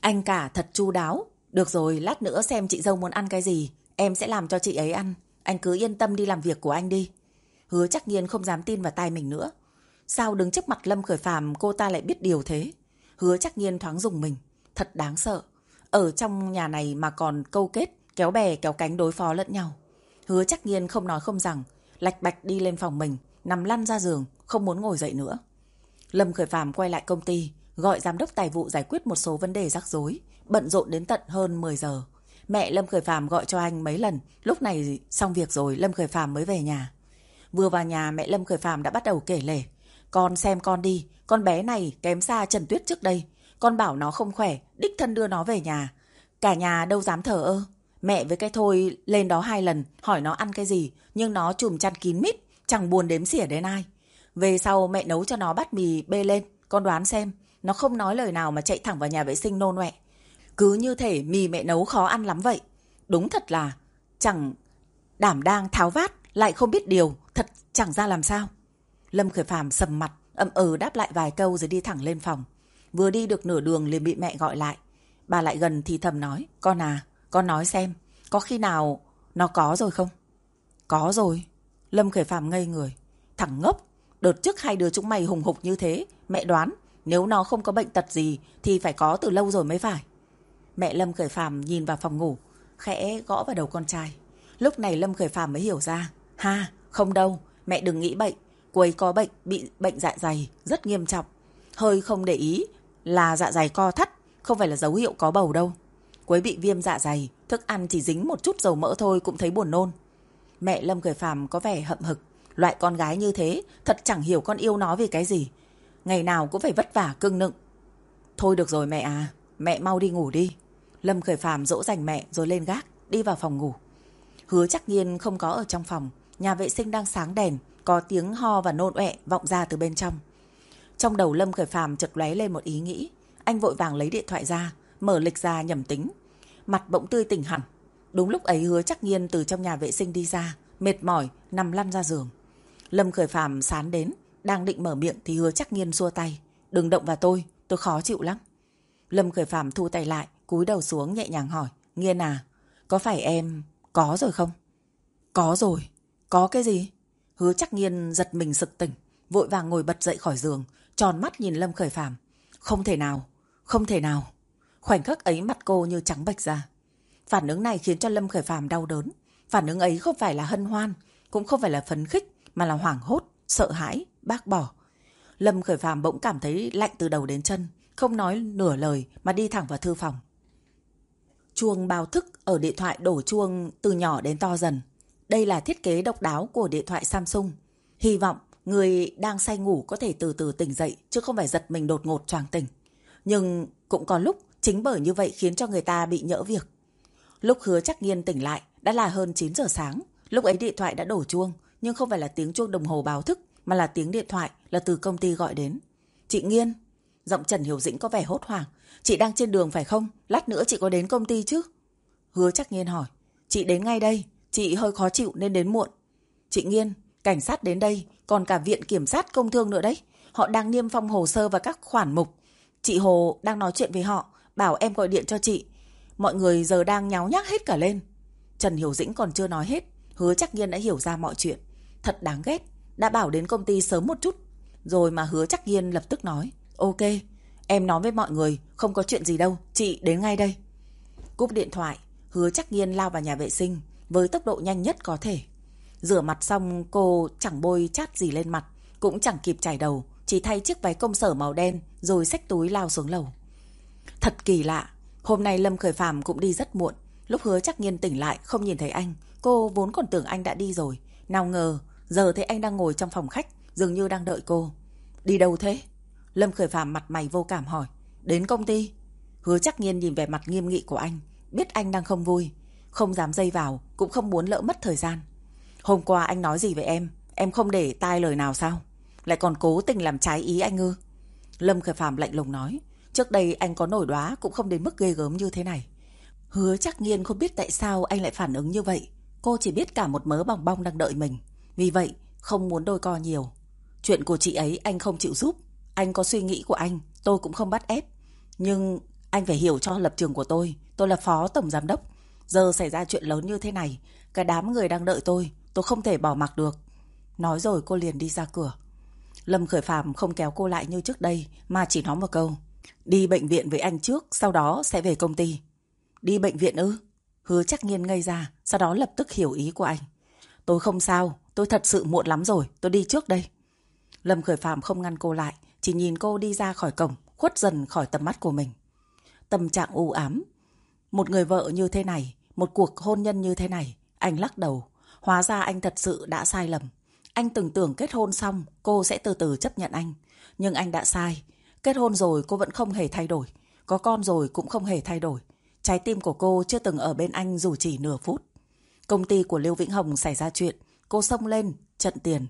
Anh cả thật chu đáo. Được rồi, lát nữa xem chị dâu muốn ăn cái gì, em sẽ làm cho chị ấy ăn. Anh cứ yên tâm đi làm việc của anh đi. Hứa chắc nhiên không dám tin vào tai mình nữa. Sao đứng trước mặt Lâm Khởi Phàm cô ta lại biết điều thế? Hứa chắc nhiên thoáng dùng mình. Thật đáng sợ. Ở trong nhà này mà còn câu kết, kéo bè kéo cánh đối phó lẫn nhau. Hứa chắc nhiên không nói không rằng, lạch bạch đi lên phòng mình, nằm lăn ra giường, không muốn ngồi dậy nữa. Lâm Khởi Phàm quay lại công ty, gọi giám đốc tài vụ giải quyết một số vấn đề rắc rối, bận rộn đến tận hơn 10 giờ. Mẹ Lâm Khởi Phàm gọi cho anh mấy lần, lúc này xong việc rồi Lâm Khởi Phàm mới về nhà. Vừa vào nhà mẹ Lâm Khởi Phàm đã bắt đầu kể lể. Con xem con đi, con bé này kém xa Trần Tuyết trước đây. Con bảo nó không khỏe, đích thân đưa nó về nhà. Cả nhà đâu dám thở ơ. Mẹ với cái thôi lên đó hai lần, hỏi nó ăn cái gì, nhưng nó chùm chăn kín mít, chẳng buồn đếm xỉa đến ai. Về sau mẹ nấu cho nó bát mì bê lên, con đoán xem. Nó không nói lời nào mà chạy thẳng vào nhà vệ sinh nôn mẹ. Cứ như thể mì mẹ nấu khó ăn lắm vậy. Đúng thật là chẳng đảm đang tháo vát lại không biết điều, thật chẳng ra làm sao. Lâm Khởi Phàm sầm mặt, ậm ừ đáp lại vài câu rồi đi thẳng lên phòng. Vừa đi được nửa đường liền bị mẹ gọi lại. Bà lại gần thì thầm nói, con à, con nói xem, có khi nào nó có rồi không? Có rồi. Lâm Khởi Phàm ngây người. Thằng ngốc, đợt trước hai đứa chúng mày hùng hục như thế, mẹ đoán nếu nó không có bệnh tật gì thì phải có từ lâu rồi mới phải. Mẹ Lâm Khởi Phàm nhìn vào phòng ngủ, khẽ gõ vào đầu con trai. Lúc này Lâm Khởi Phàm mới hiểu ra. Ha, không đâu, mẹ đừng nghĩ bệnh. Cô ấy có bệnh, bị bệnh dạ dày, rất nghiêm trọng. Hơi không để ý là dạ dày co thắt, không phải là dấu hiệu có bầu đâu. Cô ấy bị viêm dạ dày, thức ăn chỉ dính một chút dầu mỡ thôi cũng thấy buồn nôn. Mẹ Lâm Khởi Phàm có vẻ hậm hực. Loại con gái như thế, thật chẳng hiểu con yêu nó vì cái gì. Ngày nào cũng phải vất vả cưng nựng. Thôi được rồi mẹ à, mẹ mau đi ngủ đi. Lâm Khởi Phàm dỗ dành mẹ rồi lên gác, đi vào phòng ngủ. Hứa chắc nhiên không có ở trong phòng, nhà vệ sinh đang sáng đèn, có tiếng ho và nôn ọe vọng ra từ bên trong. Trong đầu Lâm Khởi Phàm chợt lóe lên một ý nghĩ, anh vội vàng lấy điện thoại ra, mở lịch ra nhầm tính. Mặt bỗng tươi tỉnh hẳn. Đúng lúc ấy hứa chắc nhiên từ trong nhà vệ sinh đi ra, mệt mỏi, nằm lăn ra giường. Lâm Khởi Phàm sán đến, đang định mở miệng thì hứa chắc nhiên xua tay. Đừng động vào tôi, tôi khó chịu lắm. Lâm Khởi Phàm thu tay lại, cúi đầu xuống nhẹ nhàng hỏi. Nghiên à, có phải em có rồi không? Có rồi. Có cái gì? Hứa chắc nghiên giật mình sực tỉnh, vội vàng ngồi bật dậy khỏi giường, tròn mắt nhìn Lâm Khởi Phàm. Không thể nào, không thể nào. Khoảnh khắc ấy mặt cô như trắng bạch ra. Phản ứng này khiến cho Lâm Khởi Phàm đau đớn. Phản ứng ấy không phải là hân hoan, cũng không phải là phấn khích, mà là hoảng hốt, sợ hãi, bác bỏ. Lâm Khởi Phàm bỗng cảm thấy lạnh từ đầu đến chân, không nói nửa lời mà đi thẳng vào thư phòng. Chuông báo thức ở điện thoại đổ chuông từ nhỏ đến to dần. Đây là thiết kế độc đáo của điện thoại Samsung. Hy vọng Người đang say ngủ có thể từ từ tỉnh dậy chứ không phải giật mình đột ngột choàng tỉnh. Nhưng cũng có lúc chính bởi như vậy khiến cho người ta bị nhỡ việc. Lúc hứa chắc nghiên tỉnh lại đã là hơn 9 giờ sáng. Lúc ấy điện thoại đã đổ chuông nhưng không phải là tiếng chuông đồng hồ báo thức mà là tiếng điện thoại là từ công ty gọi đến. Chị Nghiên, giọng Trần Hiểu Dĩnh có vẻ hốt hoảng. Chị đang trên đường phải không? Lát nữa chị có đến công ty chứ? Hứa chắc Nghiên hỏi. Chị đến ngay đây. Chị hơi khó chịu nên đến muộn. Chị Nghiên, cảnh sát đến đây, còn cả viện kiểm sát công thương nữa đấy. Họ đang niêm phong hồ sơ và các khoản mục. Chị Hồ đang nói chuyện với họ, bảo em gọi điện cho chị. Mọi người giờ đang nháo nhác hết cả lên. Trần Hiểu Dĩnh còn chưa nói hết, hứa chắc nghiên đã hiểu ra mọi chuyện. Thật đáng ghét, đã bảo đến công ty sớm một chút. Rồi mà hứa chắc nghiên lập tức nói, ok, em nói với mọi người, không có chuyện gì đâu, chị đến ngay đây. Cúp điện thoại, hứa chắc nhiên lao vào nhà vệ sinh, với tốc độ nhanh nhất có thể. Rửa mặt xong cô chẳng bôi chát gì lên mặt, cũng chẳng kịp chải đầu, chỉ thay chiếc váy công sở màu đen rồi xách túi lao xuống lầu. Thật kỳ lạ, hôm nay Lâm Khởi Phàm cũng đi rất muộn, lúc hứa chắc nhiên tỉnh lại không nhìn thấy anh, cô vốn còn tưởng anh đã đi rồi, nào ngờ giờ thấy anh đang ngồi trong phòng khách, dường như đang đợi cô. Đi đâu thế? Lâm Khởi Phàm mặt mày vô cảm hỏi, đến công ty. Hứa chắc nhiên nhìn về mặt nghiêm nghị của anh, biết anh đang không vui, không dám dây vào, cũng không muốn lỡ mất thời gian. Hôm qua anh nói gì với em, em không để tai lời nào sao? Lại còn cố tình làm trái ý anh ư? Lâm Khởi Phạm lạnh lùng nói, trước đây anh có nổi đoá cũng không đến mức ghê gớm như thế này. Hứa chắc nhiên không biết tại sao anh lại phản ứng như vậy. Cô chỉ biết cả một mớ bong bong đang đợi mình. Vì vậy, không muốn đôi co nhiều. Chuyện của chị ấy anh không chịu giúp. Anh có suy nghĩ của anh, tôi cũng không bắt ép. Nhưng anh phải hiểu cho lập trường của tôi. Tôi là phó tổng giám đốc. Giờ xảy ra chuyện lớn như thế này, cái đám người đang đợi tôi, tôi không thể bỏ mặc được. Nói rồi cô liền đi ra cửa. Lâm Khởi Phạm không kéo cô lại như trước đây, mà chỉ nói một câu. Đi bệnh viện với anh trước, sau đó sẽ về công ty. Đi bệnh viện ư? Hứa chắc nhiên ngây ra, sau đó lập tức hiểu ý của anh. Tôi không sao, tôi thật sự muộn lắm rồi, tôi đi trước đây. Lâm Khởi Phạm không ngăn cô lại, chỉ nhìn cô đi ra khỏi cổng, khuất dần khỏi tầm mắt của mình. Tâm trạng u ám. Một người vợ như thế này, một cuộc hôn nhân như thế này, anh lắc đầu. Hóa ra anh thật sự đã sai lầm. Anh từng tưởng kết hôn xong, cô sẽ từ từ chấp nhận anh. Nhưng anh đã sai. Kết hôn rồi cô vẫn không hề thay đổi. Có con rồi cũng không hề thay đổi. Trái tim của cô chưa từng ở bên anh dù chỉ nửa phút. Công ty của Lưu Vĩnh Hồng xảy ra chuyện. Cô xông lên, trận tiền.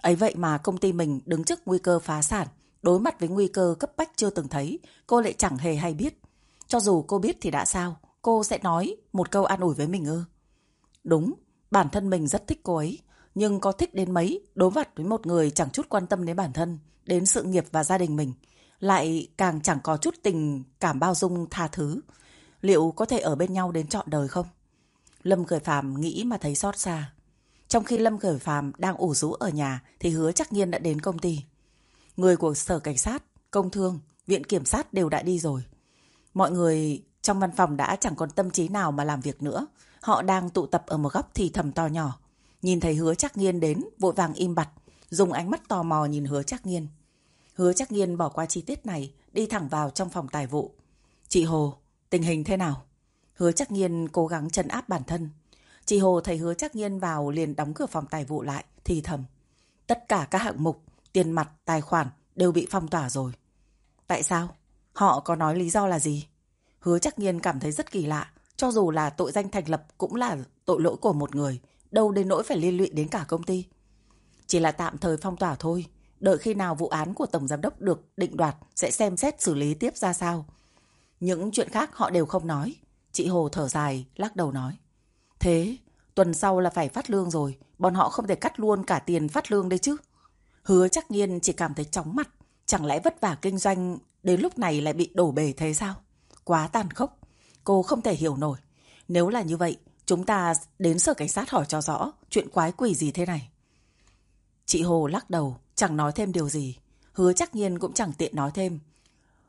Ấy vậy mà công ty mình đứng trước nguy cơ phá sản. Đối mặt với nguy cơ cấp bách chưa từng thấy. Cô lại chẳng hề hay biết. Cho dù cô biết thì đã sao? Cô sẽ nói một câu an ủi với mình ư? Đúng, bản thân mình rất thích cô ấy. Nhưng có thích đến mấy, đối mặt với một người chẳng chút quan tâm đến bản thân, đến sự nghiệp và gia đình mình, lại càng chẳng có chút tình cảm bao dung tha thứ. Liệu có thể ở bên nhau đến trọn đời không? Lâm Khởi Phàm nghĩ mà thấy xót xa. Trong khi Lâm Khởi Phàm đang ủ rũ ở nhà thì hứa chắc nhiên đã đến công ty. Người của sở cảnh sát, công thương, viện kiểm sát đều đã đi rồi. Mọi người trong văn phòng đã chẳng còn tâm trí nào mà làm việc nữa. Họ đang tụ tập ở một góc thì thầm to nhỏ. Nhìn thấy hứa chắc nghiên đến, vội vàng im bặt, dùng ánh mắt tò mò nhìn hứa chắc nghiên. Hứa chắc nghiên bỏ qua chi tiết này, đi thẳng vào trong phòng tài vụ. Chị Hồ, tình hình thế nào? Hứa chắc nghiên cố gắng trấn áp bản thân. Chị Hồ thấy hứa chắc nghiên vào liền đóng cửa phòng tài vụ lại, thì thầm. Tất cả các hạng mục, tiền mặt, tài khoản đều bị phong tỏa rồi. Tại sao? Họ có nói lý do là gì? Hứa chắc nghiên cảm thấy rất kỳ lạ. Cho dù là tội danh thành lập cũng là tội lỗi của một người, đâu đến nỗi phải liên lụy đến cả công ty. Chỉ là tạm thời phong tỏa thôi, đợi khi nào vụ án của Tổng Giám đốc được định đoạt sẽ xem xét xử lý tiếp ra sao. Những chuyện khác họ đều không nói. Chị Hồ thở dài, lắc đầu nói. Thế, tuần sau là phải phát lương rồi, bọn họ không thể cắt luôn cả tiền phát lương đấy chứ. Hứa chắc nhiên chỉ cảm thấy chóng mặt, chẳng lẽ vất vả kinh doanh đến lúc này lại bị đổ bể thế sao? Quá tàn khốc, cô không thể hiểu nổi. Nếu là như vậy, Chúng ta đến sở cảnh sát hỏi cho rõ chuyện quái quỷ gì thế này. Chị Hồ lắc đầu, chẳng nói thêm điều gì. Hứa chắc nhiên cũng chẳng tiện nói thêm.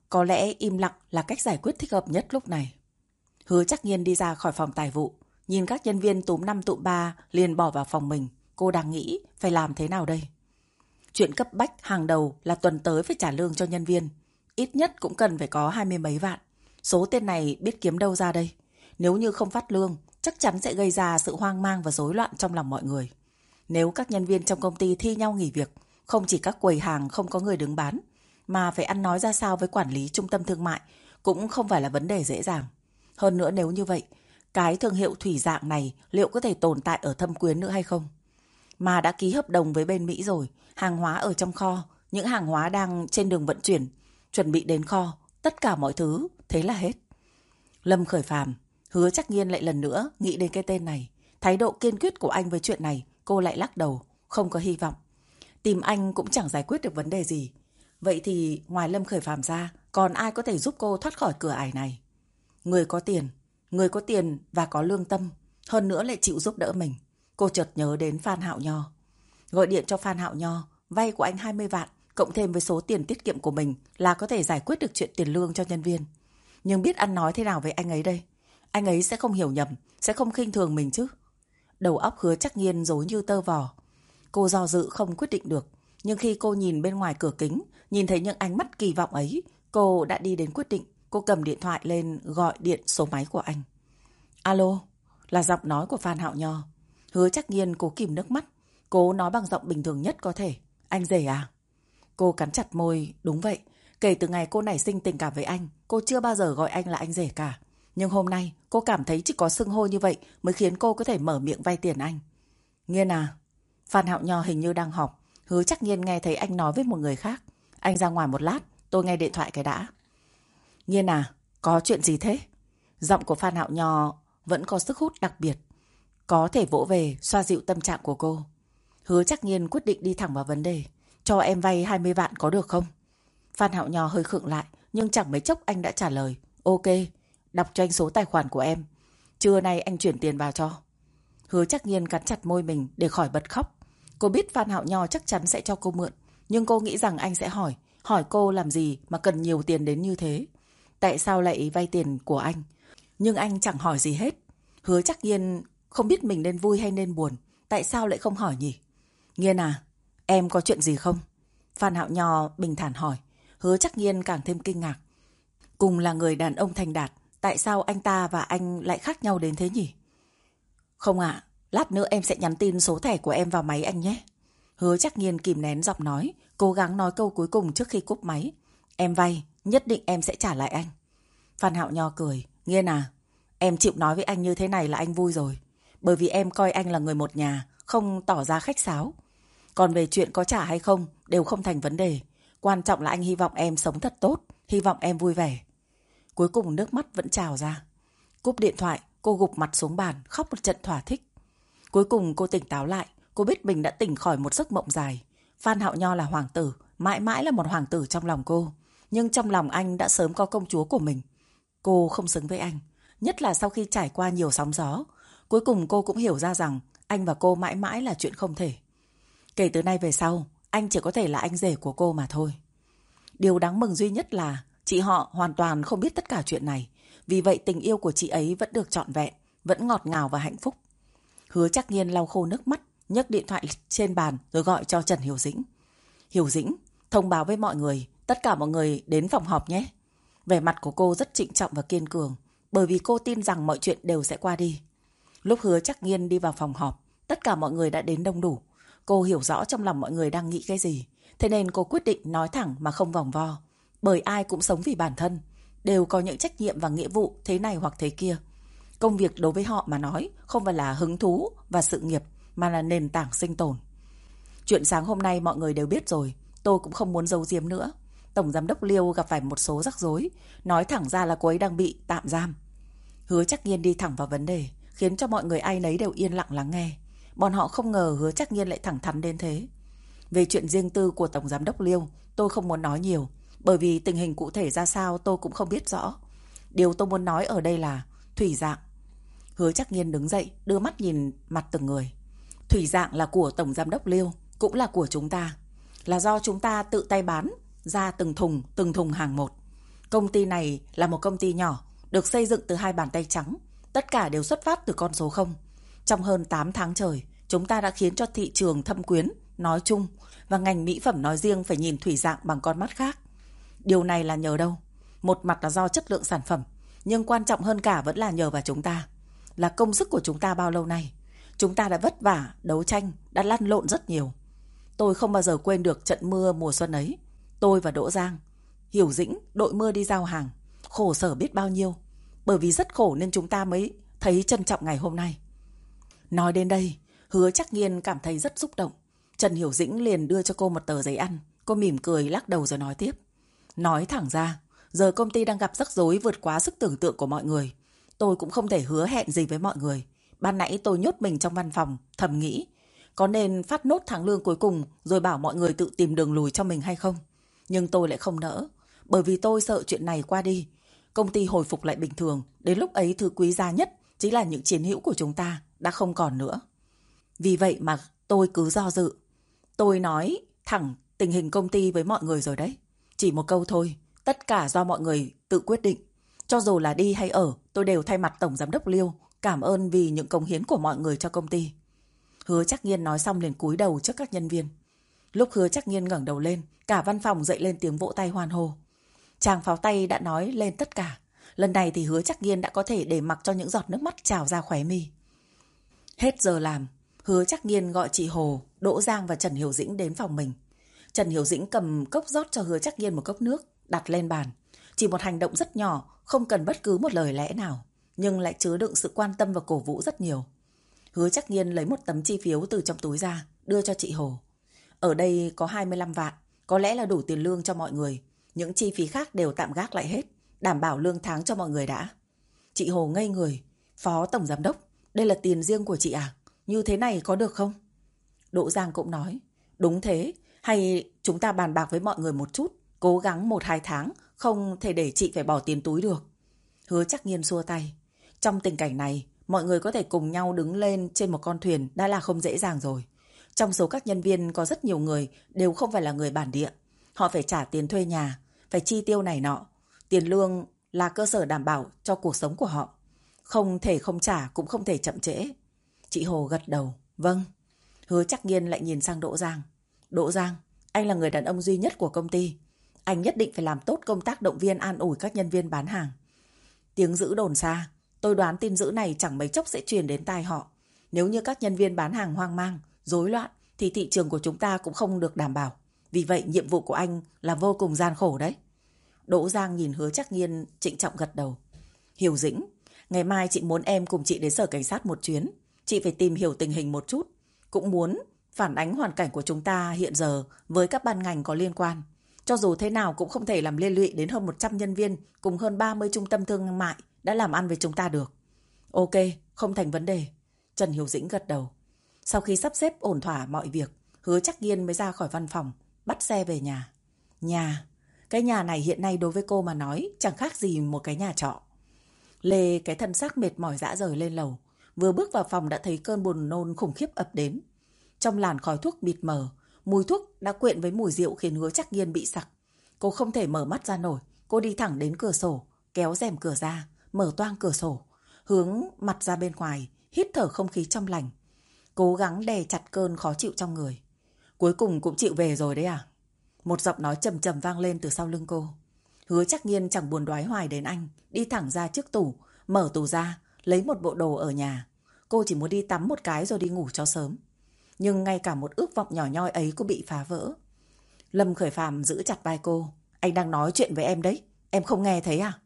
Có lẽ im lặng là cách giải quyết thích hợp nhất lúc này. Hứa chắc nhiên đi ra khỏi phòng tài vụ. Nhìn các nhân viên túm năm tụm ba liền bỏ vào phòng mình. Cô đang nghĩ phải làm thế nào đây? Chuyện cấp bách hàng đầu là tuần tới phải trả lương cho nhân viên. Ít nhất cũng cần phải có hai mươi mấy vạn. Số tiền này biết kiếm đâu ra đây? Nếu như không phát lương chắc chắn sẽ gây ra sự hoang mang và rối loạn trong lòng mọi người. Nếu các nhân viên trong công ty thi nhau nghỉ việc, không chỉ các quầy hàng không có người đứng bán, mà phải ăn nói ra sao với quản lý trung tâm thương mại cũng không phải là vấn đề dễ dàng. Hơn nữa nếu như vậy, cái thương hiệu thủy dạng này liệu có thể tồn tại ở thâm quyến nữa hay không? Mà đã ký hợp đồng với bên Mỹ rồi, hàng hóa ở trong kho, những hàng hóa đang trên đường vận chuyển, chuẩn bị đến kho, tất cả mọi thứ, thế là hết. Lâm khởi phàm, hứa chắc nhiên lại lần nữa nghĩ đến cái tên này. Thái độ kiên quyết của anh với chuyện này, cô lại lắc đầu, không có hy vọng. Tìm anh cũng chẳng giải quyết được vấn đề gì. Vậy thì ngoài Lâm khởi phàm ra, còn ai có thể giúp cô thoát khỏi cửa ải này? Người có tiền, người có tiền và có lương tâm, hơn nữa lại chịu giúp đỡ mình. Cô chợt nhớ đến Phan Hạo Nho. Gọi điện cho Phan Hạo Nho, vay của anh 20 vạn, cộng thêm với số tiền tiết kiệm của mình là có thể giải quyết được chuyện tiền lương cho nhân viên. Nhưng biết ăn nói thế nào với anh ấy đây? Anh ấy sẽ không hiểu nhầm, sẽ không khinh thường mình chứ. Đầu óc hứa chắc nhiên dối như tơ vò. Cô do dự không quyết định được. Nhưng khi cô nhìn bên ngoài cửa kính, nhìn thấy những ánh mắt kỳ vọng ấy, cô đã đi đến quyết định. Cô cầm điện thoại lên gọi điện số máy của anh. Alo, là giọng nói của Phan Hạo Nho. Hứa chắc nhiên cố kìm nước mắt. Cố nói bằng giọng bình thường nhất có thể. Anh rể à? Cô cắn chặt môi. Đúng vậy. Kể từ ngày cô nảy sinh tình cảm với anh, cô chưa bao giờ gọi anh là anh rể cả. Nhưng hôm nay, cô cảm thấy chỉ có xưng hô như vậy mới khiến cô có thể mở miệng vay tiền anh. Nghiên à? Phan Hạo Nho hình như đang học Hứa chắc Nghiên nghe thấy anh nói với một người khác. Anh ra ngoài một lát, tôi nghe điện thoại cái đã. Nghiên à, có chuyện gì thế? Giọng của Phan Hạo Nho vẫn có sức hút đặc biệt. Có thể vỗ về, xoa dịu tâm trạng của cô. Hứa chắc nhiên quyết định đi thẳng vào vấn đề. Cho em vay 20 vạn có được không? Phan Hạo Nho hơi khựng lại, nhưng chẳng mấy chốc anh đã trả lời. Ok, đọc cho anh số tài khoản của em. Trưa nay anh chuyển tiền vào cho. Hứa chắc nhiên cắn chặt môi mình để khỏi bật khóc. Cô biết Phan Hạo Nho chắc chắn sẽ cho cô mượn. Nhưng cô nghĩ rằng anh sẽ hỏi. Hỏi cô làm gì mà cần nhiều tiền đến như thế? Tại sao lại vay tiền của anh? Nhưng anh chẳng hỏi gì hết. Hứa chắc nhiên không biết mình nên vui hay nên buồn. Tại sao lại không hỏi nhỉ? Nghiên à, em có chuyện gì không? Phan Hạo Nho bình thản hỏi. Hứa chắc nhiên càng thêm kinh ngạc. Cùng là người đàn ông thành đạt, tại sao anh ta và anh lại khác nhau đến thế nhỉ? Không ạ, lát nữa em sẽ nhắn tin số thẻ của em vào máy anh nhé. Hứa chắc nhiên kìm nén giọng nói, cố gắng nói câu cuối cùng trước khi cúp máy. Em vay, nhất định em sẽ trả lại anh. Phan Hạo Nho cười, Nghiên à, em chịu nói với anh như thế này là anh vui rồi. Bởi vì em coi anh là người một nhà, không tỏ ra khách sáo. Còn về chuyện có trả hay không đều không thành vấn đề. Quan trọng là anh hy vọng em sống thật tốt, hy vọng em vui vẻ. Cuối cùng nước mắt vẫn trào ra. Cúp điện thoại, cô gục mặt xuống bàn, khóc một trận thỏa thích. Cuối cùng cô tỉnh táo lại, cô biết mình đã tỉnh khỏi một giấc mộng dài. Phan Hạo Nho là hoàng tử, mãi mãi là một hoàng tử trong lòng cô. Nhưng trong lòng anh đã sớm có công chúa của mình. Cô không xứng với anh, nhất là sau khi trải qua nhiều sóng gió. Cuối cùng cô cũng hiểu ra rằng anh và cô mãi mãi là chuyện không thể. Kể từ nay về sau, anh chỉ có thể là anh rể của cô mà thôi. Điều đáng mừng duy nhất là chị họ hoàn toàn không biết tất cả chuyện này. Vì vậy tình yêu của chị ấy vẫn được trọn vẹn, vẫn ngọt ngào và hạnh phúc. Hứa chắc nhiên lau khô nước mắt, nhấc điện thoại trên bàn rồi gọi cho Trần Hiểu Dĩnh. Hiểu Dĩnh, thông báo với mọi người, tất cả mọi người đến phòng họp nhé. Vẻ mặt của cô rất trịnh trọng và kiên cường, bởi vì cô tin rằng mọi chuyện đều sẽ qua đi. Lúc hứa chắc nghiên đi vào phòng họp, tất cả mọi người đã đến đông đủ. Cô hiểu rõ trong lòng mọi người đang nghĩ cái gì, thế nên cô quyết định nói thẳng mà không vòng vo. Bởi ai cũng sống vì bản thân, đều có những trách nhiệm và nghĩa vụ thế này hoặc thế kia. Công việc đối với họ mà nói không phải là hứng thú và sự nghiệp, mà là nền tảng sinh tồn. Chuyện sáng hôm nay mọi người đều biết rồi, tôi cũng không muốn giấu diếm nữa. Tổng Giám đốc Liêu gặp phải một số rắc rối, nói thẳng ra là cô ấy đang bị tạm giam. Hứa chắc nhiên đi thẳng vào vấn đề, khiến cho mọi người ai nấy đều yên lặng lắng nghe. Bọn họ không ngờ hứa chắc nhiên lại thẳng thắn đến thế. Về chuyện riêng tư của Tổng Giám đốc Liêu, tôi không muốn nói nhiều, bởi vì tình hình cụ thể ra sao tôi cũng không biết rõ. Điều tôi muốn nói ở đây là thủy dạng. Hứa chắc nhiên đứng dậy, đưa mắt nhìn mặt từng người. Thủy dạng là của Tổng Giám đốc Liêu, cũng là của chúng ta. Là do chúng ta tự tay bán ra từng thùng, từng thùng hàng một. Công ty này là một công ty nhỏ, được xây dựng từ hai bàn tay trắng. Tất cả đều xuất phát từ con số 0. Trong hơn 8 tháng trời, chúng ta đã khiến cho thị trường thâm quyến nói chung và ngành mỹ phẩm nói riêng phải nhìn thủy dạng bằng con mắt khác. Điều này là nhờ đâu? Một mặt là do chất lượng sản phẩm, nhưng quan trọng hơn cả vẫn là nhờ vào chúng ta. Là công sức của chúng ta bao lâu nay. Chúng ta đã vất vả, đấu tranh, đã lăn lộn rất nhiều. Tôi không bao giờ quên được trận mưa mùa xuân ấy. Tôi và Đỗ Giang, Hiểu Dĩnh đội mưa đi giao hàng. Khổ sở biết bao nhiêu. Bởi vì rất khổ nên chúng ta mới thấy trân trọng ngày hôm nay. Nói đến đây, hứa chắc nghiên cảm thấy rất xúc động. Trần Hiểu Dĩnh liền đưa cho cô một tờ giấy ăn. Cô mỉm cười lắc đầu rồi nói tiếp. Nói thẳng ra, giờ công ty đang gặp rắc rối vượt quá sức tưởng tượng của mọi người. Tôi cũng không thể hứa hẹn gì với mọi người. Ban nãy tôi nhốt mình trong văn phòng, thầm nghĩ. Có nên phát nốt tháng lương cuối cùng rồi bảo mọi người tự tìm đường lùi cho mình hay không? Nhưng tôi lại không nỡ. Bởi vì tôi sợ chuyện này qua đi. Công ty hồi phục lại bình thường. Đến lúc ấy thứ quý giá nhất chính là những chiến hữu của chúng ta đã không còn nữa. Vì vậy mà tôi cứ do dự. Tôi nói thẳng tình hình công ty với mọi người rồi đấy. Chỉ một câu thôi, tất cả do mọi người tự quyết định. Cho dù là đi hay ở, tôi đều thay mặt Tổng Giám đốc Liêu cảm ơn vì những công hiến của mọi người cho công ty. Hứa chắc nghiên nói xong liền cúi đầu trước các nhân viên. Lúc hứa chắc nghiên ngẩng đầu lên, cả văn phòng dậy lên tiếng vỗ tay hoan hô. Chàng pháo tay đã nói lên tất cả. Lần này thì hứa chắc nghiên đã có thể để mặc cho những giọt nước mắt trào ra khóe mi. Hết giờ làm, hứa chắc nghiên gọi chị Hồ, Đỗ Giang và Trần Hiểu Dĩnh đến phòng mình. Trần Hiểu Dĩnh cầm cốc rót cho hứa chắc nghiên một cốc nước, đặt lên bàn. Chỉ một hành động rất nhỏ, không cần bất cứ một lời lẽ nào, nhưng lại chứa đựng sự quan tâm và cổ vũ rất nhiều. Hứa chắc nghiên lấy một tấm chi phiếu từ trong túi ra, đưa cho chị Hồ. Ở đây có 25 vạn, có lẽ là đủ tiền lương cho mọi người. Những chi phí khác đều tạm gác lại hết, đảm bảo lương tháng cho mọi người đã. Chị Hồ ngây người, Phó Tổng Giám Đốc, đây là tiền riêng của chị à? Như thế này có được không? Đỗ Giang cũng nói, đúng thế, hay chúng ta bàn bạc với mọi người một chút, cố gắng một hai tháng, không thể để chị phải bỏ tiền túi được. Hứa chắc nghiên xua tay. Trong tình cảnh này, mọi người có thể cùng nhau đứng lên trên một con thuyền đã là không dễ dàng rồi. Trong số các nhân viên có rất nhiều người đều không phải là người bản địa. Họ phải trả tiền thuê nhà, phải chi tiêu này nọ. Tiền lương là cơ sở đảm bảo cho cuộc sống của họ. Không thể không trả cũng không thể chậm trễ. Chị Hồ gật đầu. Vâng. Hứa chắc nghiên lại nhìn sang Đỗ Giang. Đỗ Giang, anh là người đàn ông duy nhất của công ty. Anh nhất định phải làm tốt công tác động viên an ủi các nhân viên bán hàng. Tiếng giữ đồn xa, tôi đoán tin dữ này chẳng mấy chốc sẽ truyền đến tai họ. Nếu như các nhân viên bán hàng hoang mang, rối loạn, thì thị trường của chúng ta cũng không được đảm bảo. Vì vậy nhiệm vụ của anh là vô cùng gian khổ đấy. Đỗ Giang nhìn hứa chắc nghiên trịnh trọng gật đầu. Hiểu dĩnh, ngày mai chị muốn em cùng chị đến sở cảnh sát một chuyến. Chị phải tìm hiểu tình hình một chút. Cũng muốn phản ánh hoàn cảnh của chúng ta hiện giờ với các ban ngành có liên quan. Cho dù thế nào cũng không thể làm liên lụy đến hơn 100 nhân viên cùng hơn 30 trung tâm thương mại đã làm ăn với chúng ta được. Ok, không thành vấn đề. Trần Hiểu Dĩnh gật đầu. Sau khi sắp xếp ổn thỏa mọi việc, hứa chắc nghiên mới ra khỏi văn phòng, bắt xe về nhà. Nhà, cái nhà này hiện nay đối với cô mà nói chẳng khác gì một cái nhà trọ. Lê cái thân xác mệt mỏi dã rời lên lầu, vừa bước vào phòng đã thấy cơn buồn nôn khủng khiếp ập đến. Trong làn khói thuốc mịt mờ, mùi thuốc đã quyện với mùi rượu khiến hứa chắc nghiên bị sặc. Cô không thể mở mắt ra nổi, cô đi thẳng đến cửa sổ, kéo rèm cửa ra, mở toang cửa sổ, hướng mặt ra bên ngoài, hít thở không khí trong lành. Cố gắng đè chặt cơn khó chịu trong người. Cuối cùng cũng chịu về rồi đấy à? Một giọng nói trầm trầm vang lên từ sau lưng cô. Hứa chắc nghiên chẳng buồn đoái hoài đến anh, đi thẳng ra trước tủ, mở tủ ra, lấy một bộ đồ ở nhà. Cô chỉ muốn đi tắm một cái rồi đi ngủ cho sớm. Nhưng ngay cả một ước vọng nhỏ nhoi ấy cũng bị phá vỡ. Lâm Khởi Phàm giữ chặt vai cô. Anh đang nói chuyện với em đấy. Em không nghe thấy à?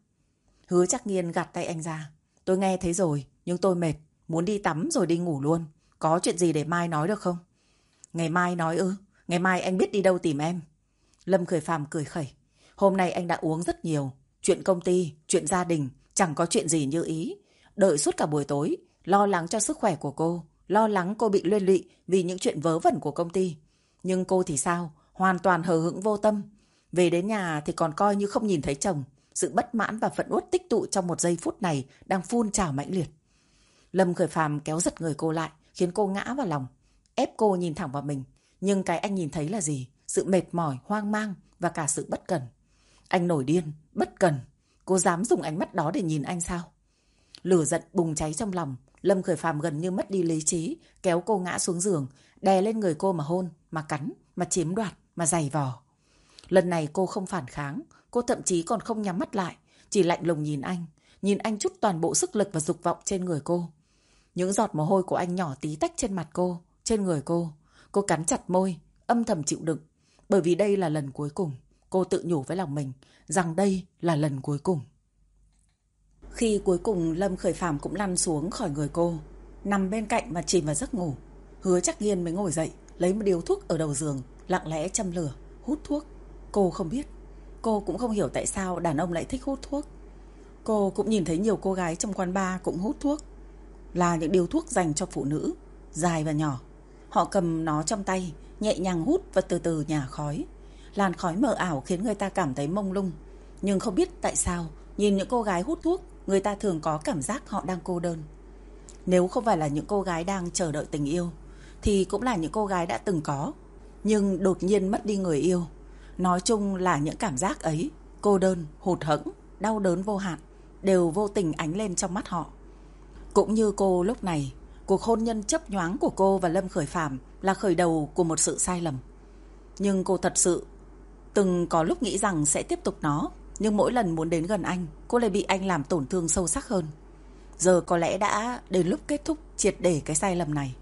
Hứa chắc nghiên gạt tay anh ra. Tôi nghe thấy rồi, nhưng tôi mệt. Muốn đi tắm rồi đi ngủ luôn. Có chuyện gì để mai nói được không? Ngày mai nói ư? Ngày mai anh biết đi đâu tìm em. Lâm Khởi Phàm cười khẩy. Hôm nay anh đã uống rất nhiều. Chuyện công ty, chuyện gia đình, chẳng có chuyện gì như ý. Đợi suốt cả buổi tối, lo lắng cho sức khỏe của cô. Lo lắng cô bị liên lụy vì những chuyện vớ vẩn của công ty. Nhưng cô thì sao? Hoàn toàn hờ hững vô tâm. Về đến nhà thì còn coi như không nhìn thấy chồng. Sự bất mãn và phận uất tích tụ trong một giây phút này đang phun trào mãnh liệt. Lâm Khởi Phàm kéo giật người cô lại, khiến cô ngã vào lòng. Ép cô nhìn thẳng vào mình. Nhưng cái anh nhìn thấy là gì? Sự mệt mỏi, hoang mang và cả sự bất cần. Anh nổi điên, bất cần. Cô dám dùng ánh mắt đó để nhìn anh sao? Lửa giận bùng cháy trong lòng. Lâm Khởi Phàm gần như mất đi lý trí, kéo cô ngã xuống giường, đè lên người cô mà hôn, mà cắn, mà chiếm đoạt, mà giày vò. Lần này cô không phản kháng, cô thậm chí còn không nhắm mắt lại, chỉ lạnh lùng nhìn anh, nhìn anh chút toàn bộ sức lực và dục vọng trên người cô. Những giọt mồ hôi của anh nhỏ tí tách trên mặt cô, trên người cô. Cô cắn chặt môi, âm thầm chịu đựng. Bởi vì đây là lần cuối cùng. Cô tự nhủ với lòng mình rằng đây là lần cuối cùng. Khi cuối cùng Lâm Khởi Phạm cũng lăn xuống khỏi người cô, nằm bên cạnh mà chìm vào giấc ngủ. Hứa chắc nghiên mới ngồi dậy, lấy một điếu thuốc ở đầu giường, lặng lẽ châm lửa, hút thuốc. Cô không biết. Cô cũng không hiểu tại sao đàn ông lại thích hút thuốc. Cô cũng nhìn thấy nhiều cô gái trong quán bar cũng hút thuốc. Là những điếu thuốc dành cho phụ nữ, dài và nhỏ. Họ cầm nó trong tay, nhẹ nhàng hút và từ từ nhả khói. Làn khói mờ ảo khiến người ta cảm thấy mông lung. Nhưng không biết tại sao, nhìn những cô gái hút thuốc, người ta thường có cảm giác họ đang cô đơn. Nếu không phải là những cô gái đang chờ đợi tình yêu, thì cũng là những cô gái đã từng có, nhưng đột nhiên mất đi người yêu. Nói chung là những cảm giác ấy, cô đơn, hụt hẫng, đau đớn vô hạn, đều vô tình ánh lên trong mắt họ. Cũng như cô lúc này, cuộc hôn nhân chấp nhoáng của cô và Lâm Khởi Phạm là khởi đầu của một sự sai lầm. Nhưng cô thật sự từng có lúc nghĩ rằng sẽ tiếp tục nó, nhưng mỗi lần muốn đến gần anh, cô lại bị anh làm tổn thương sâu sắc hơn. Giờ có lẽ đã đến lúc kết thúc triệt để cái sai lầm này.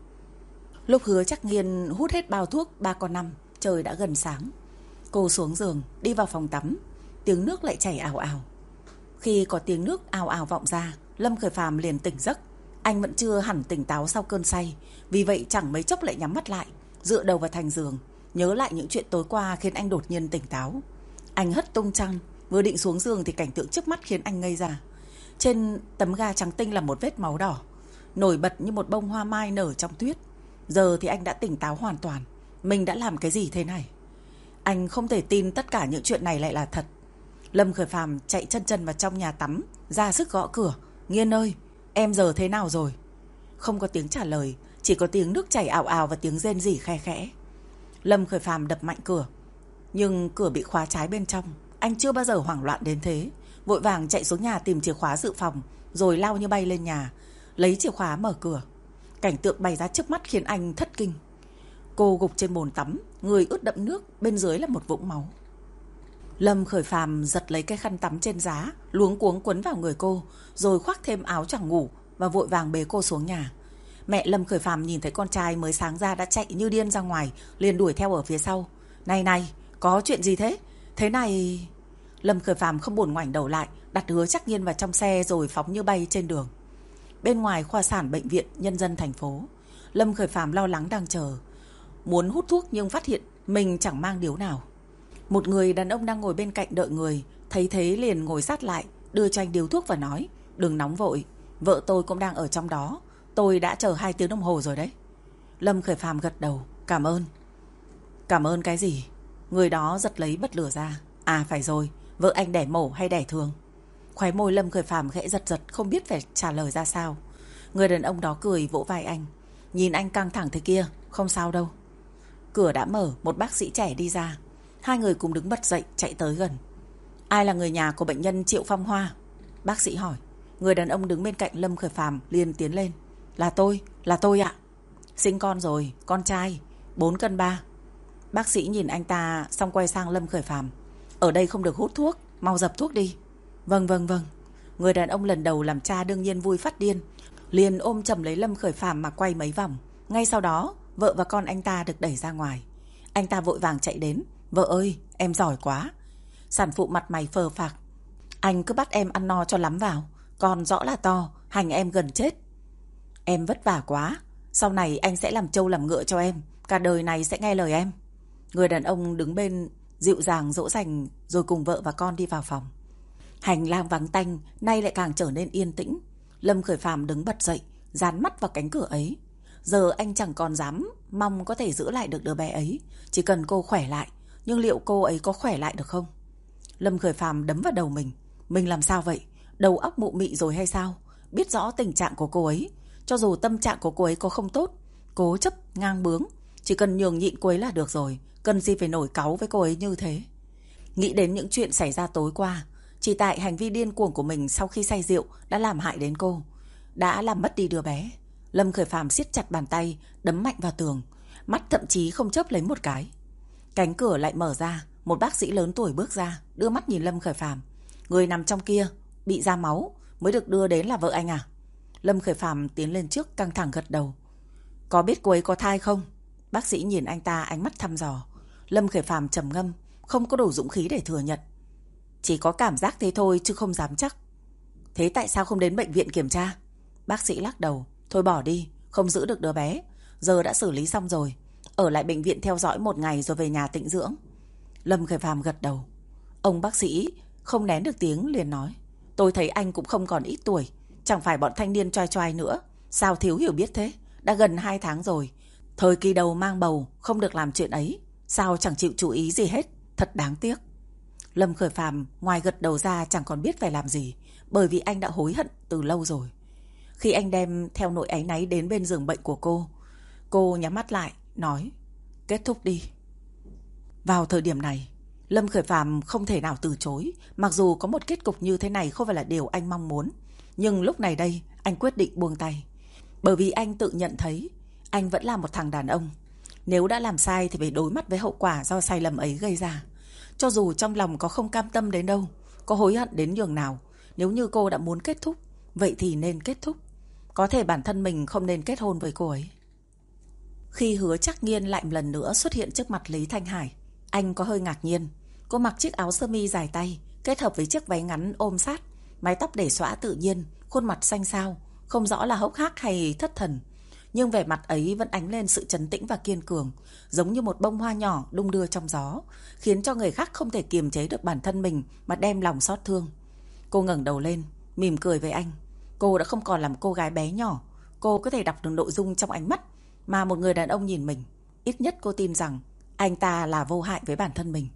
Lúc hứa chắc nghiên hút hết bao thuốc ba con năm, trời đã gần sáng. Cô xuống giường, đi vào phòng tắm, tiếng nước lại chảy ảo ảo. Khi có tiếng nước ảo ảo vọng ra, Lâm Khởi Phàm liền tỉnh giấc. Anh vẫn chưa hẳn tỉnh táo sau cơn say, vì vậy chẳng mấy chốc lại nhắm mắt lại, dựa đầu vào thành giường, nhớ lại những chuyện tối qua khiến anh đột nhiên tỉnh táo. Anh hất tung chăn vừa định xuống giường thì cảnh tượng trước mắt khiến anh ngây ra. Trên tấm ga trắng tinh là một vết máu đỏ, nổi bật như một bông hoa mai nở trong tuyết. Giờ thì anh đã tỉnh táo hoàn toàn. Mình đã làm cái gì thế này? Anh không thể tin tất cả những chuyện này lại là thật. Lâm Khởi Phàm chạy chân chân vào trong nhà tắm, ra sức gõ cửa. Nghiên ơi, em giờ thế nào rồi? Không có tiếng trả lời, chỉ có tiếng nước chảy ảo ảo và tiếng rên rỉ khe khẽ. Lâm Khởi Phàm đập mạnh cửa, nhưng cửa bị khóa trái bên trong. Anh chưa bao giờ hoảng loạn đến thế. Vội vàng chạy xuống nhà tìm chìa khóa dự phòng, rồi lao như bay lên nhà, lấy chìa khóa mở cửa. Cảnh tượng bày ra trước mắt khiến anh thất kinh. Cô gục trên bồn tắm, người ướt đẫm nước, bên dưới là một vũng máu. Lâm khởi phàm giật lấy cái khăn tắm trên giá, luống cuống quấn vào người cô, rồi khoác thêm áo chẳng ngủ và vội vàng bế cô xuống nhà. Mẹ Lâm khởi phàm nhìn thấy con trai mới sáng ra đã chạy như điên ra ngoài, liền đuổi theo ở phía sau. Này này, có chuyện gì thế? Thế này... Lâm khởi phàm không buồn ngoảnh đầu lại, đặt hứa chắc nhiên vào trong xe rồi phóng như bay trên đường. Bên ngoài khoa sản bệnh viện nhân dân thành phố, Lâm khởi phàm lo lắng đang chờ. Muốn hút thuốc nhưng phát hiện mình chẳng mang điếu nào. Một người đàn ông đang ngồi bên cạnh đợi người, thấy thế liền ngồi sát lại, đưa cho anh điếu thuốc và nói, đừng nóng vội, vợ tôi cũng đang ở trong đó, tôi đã chờ hai tiếng đồng hồ rồi đấy. Lâm Khởi Phàm gật đầu, cảm ơn. Cảm ơn cái gì? Người đó giật lấy bất lửa ra. À phải rồi, vợ anh đẻ mổ hay đẻ thường? Khóe môi Lâm Khởi Phàm khẽ giật giật không biết phải trả lời ra sao. Người đàn ông đó cười vỗ vai anh. Nhìn anh căng thẳng thế kia, không sao đâu. Cửa đã mở, một bác sĩ trẻ đi ra. Hai người cùng đứng bật dậy chạy tới gần Ai là người nhà của bệnh nhân Triệu Phong Hoa Bác sĩ hỏi Người đàn ông đứng bên cạnh Lâm Khởi Phàm liền tiến lên là tôi, là tôi ạ. Sinh con rồi, con trai 4 cân 3 Bác sĩ nhìn anh ta xong quay sang Lâm Khởi Phàm. Ở đây không được hút thuốc Mau dập thuốc đi. Vâng vâng vâng. Người đàn ông lần đầu làm cha đương nhiên vui phát điên. Liền ôm chầm lấy Lâm Khởi Phàm mà quay mấy vòng. Ngay sau đó Vợ và con anh ta được đẩy ra ngoài. Anh ta vội vàng chạy đến. Vợ ơi, em giỏi quá. Sản phụ mặt mày phờ phạc. Anh cứ bắt em ăn no cho lắm vào. Còn rõ là to, hành em gần chết. Em vất vả quá. Sau này anh sẽ làm trâu làm ngựa cho em. Cả đời này sẽ nghe lời em. Người đàn ông đứng bên dịu dàng dỗ dành rồi cùng vợ và con đi vào phòng. Hành lang vắng tanh nay lại càng trở nên yên tĩnh. Lâm Khởi Phàm đứng bật dậy, dán mắt vào cánh cửa ấy. Giờ anh chẳng còn dám mong có thể giữ lại được đứa bé ấy. Chỉ cần cô khỏe lại nhưng liệu cô ấy có khỏe lại được không? Lâm Khởi Phàm đấm vào đầu mình. Mình làm sao vậy? Đầu óc mụ mị rồi hay sao? Biết rõ tình trạng của cô ấy. Cho dù tâm trạng của cô ấy có không tốt, cố chấp, ngang bướng. Chỉ cần nhường nhịn cô ấy là được rồi. Cần gì phải nổi cáu với cô ấy như thế? Nghĩ đến những chuyện xảy ra tối qua. Chỉ tại hành vi điên cuồng của mình sau khi say rượu đã làm hại đến cô. Đã làm mất đi đứa bé. Lâm Khởi Phàm siết chặt bàn tay, đấm mạnh vào tường. Mắt thậm chí không chấp lấy một cái. Cánh cửa lại mở ra, một bác sĩ lớn tuổi bước ra, đưa mắt nhìn Lâm Khởi Phàm. Người nằm trong kia, bị ra máu, mới được đưa đến là vợ anh à? Lâm Khởi Phạm tiến lên trước căng thẳng gật đầu. Có biết cô ấy có thai không? Bác sĩ nhìn anh ta ánh mắt thăm dò. Lâm Khởi Phạm trầm ngâm, không có đủ dũng khí để thừa nhận. Chỉ có cảm giác thế thôi chứ không dám chắc. Thế tại sao không đến bệnh viện kiểm tra? Bác sĩ lắc đầu. Thôi bỏ đi, không giữ được đứa bé. Giờ đã xử lý xong rồi. Ở lại bệnh viện theo dõi một ngày rồi về nhà tĩnh dưỡng. Lâm Khởi Phạm gật đầu. Ông bác sĩ không nén được tiếng liền nói. Tôi thấy anh cũng không còn ít tuổi. Chẳng phải bọn thanh niên choi choai nữa. Sao thiếu hiểu biết thế? Đã gần 2 tháng rồi. Thời kỳ đầu mang bầu, không được làm chuyện ấy. Sao chẳng chịu chú ý gì hết? Thật đáng tiếc. Lâm Khởi Phàm ngoài gật đầu ra chẳng còn biết phải làm gì. Bởi vì anh đã hối hận từ lâu rồi. Khi anh đem theo nội áy náy đến bên giường bệnh của cô, cô nhắm mắt lại, nói Kết thúc đi. Vào thời điểm này, Lâm Khởi Phàm không thể nào từ chối, mặc dù có một kết cục như thế này không phải là điều anh mong muốn. Nhưng lúc này đây, anh quyết định buông tay. Bởi vì anh tự nhận thấy, anh vẫn là một thằng đàn ông. Nếu đã làm sai thì phải đối mặt với hậu quả do sai lầm ấy gây ra. Cho dù trong lòng có không cam tâm đến đâu, có hối hận đến nhường nào, nếu như cô đã muốn kết thúc, vậy thì nên kết thúc. Có thể bản thân mình không nên kết hôn với cô ấy. Khi hứa chắc nghiên lại một lần nữa xuất hiện trước mặt Lý Thanh Hải, anh có hơi ngạc nhiên. Cô mặc chiếc áo sơ mi dài tay, kết hợp với chiếc váy ngắn ôm sát, mái tóc để xõa tự nhiên, khuôn mặt xanh xao, không rõ là hốc hác hay thất thần. Nhưng vẻ mặt ấy vẫn ánh lên sự trấn tĩnh và kiên cường, giống như một bông hoa nhỏ đung đưa trong gió, khiến cho người khác không thể kiềm chế được bản thân mình mà đem lòng xót thương. Cô ngẩng đầu lên, mỉm cười với anh. Cô đã không còn làm cô gái bé nhỏ. Cô có thể đọc được nội dung trong ánh mắt mà một người đàn ông nhìn mình. Ít nhất cô tin rằng anh ta là vô hại với bản thân mình.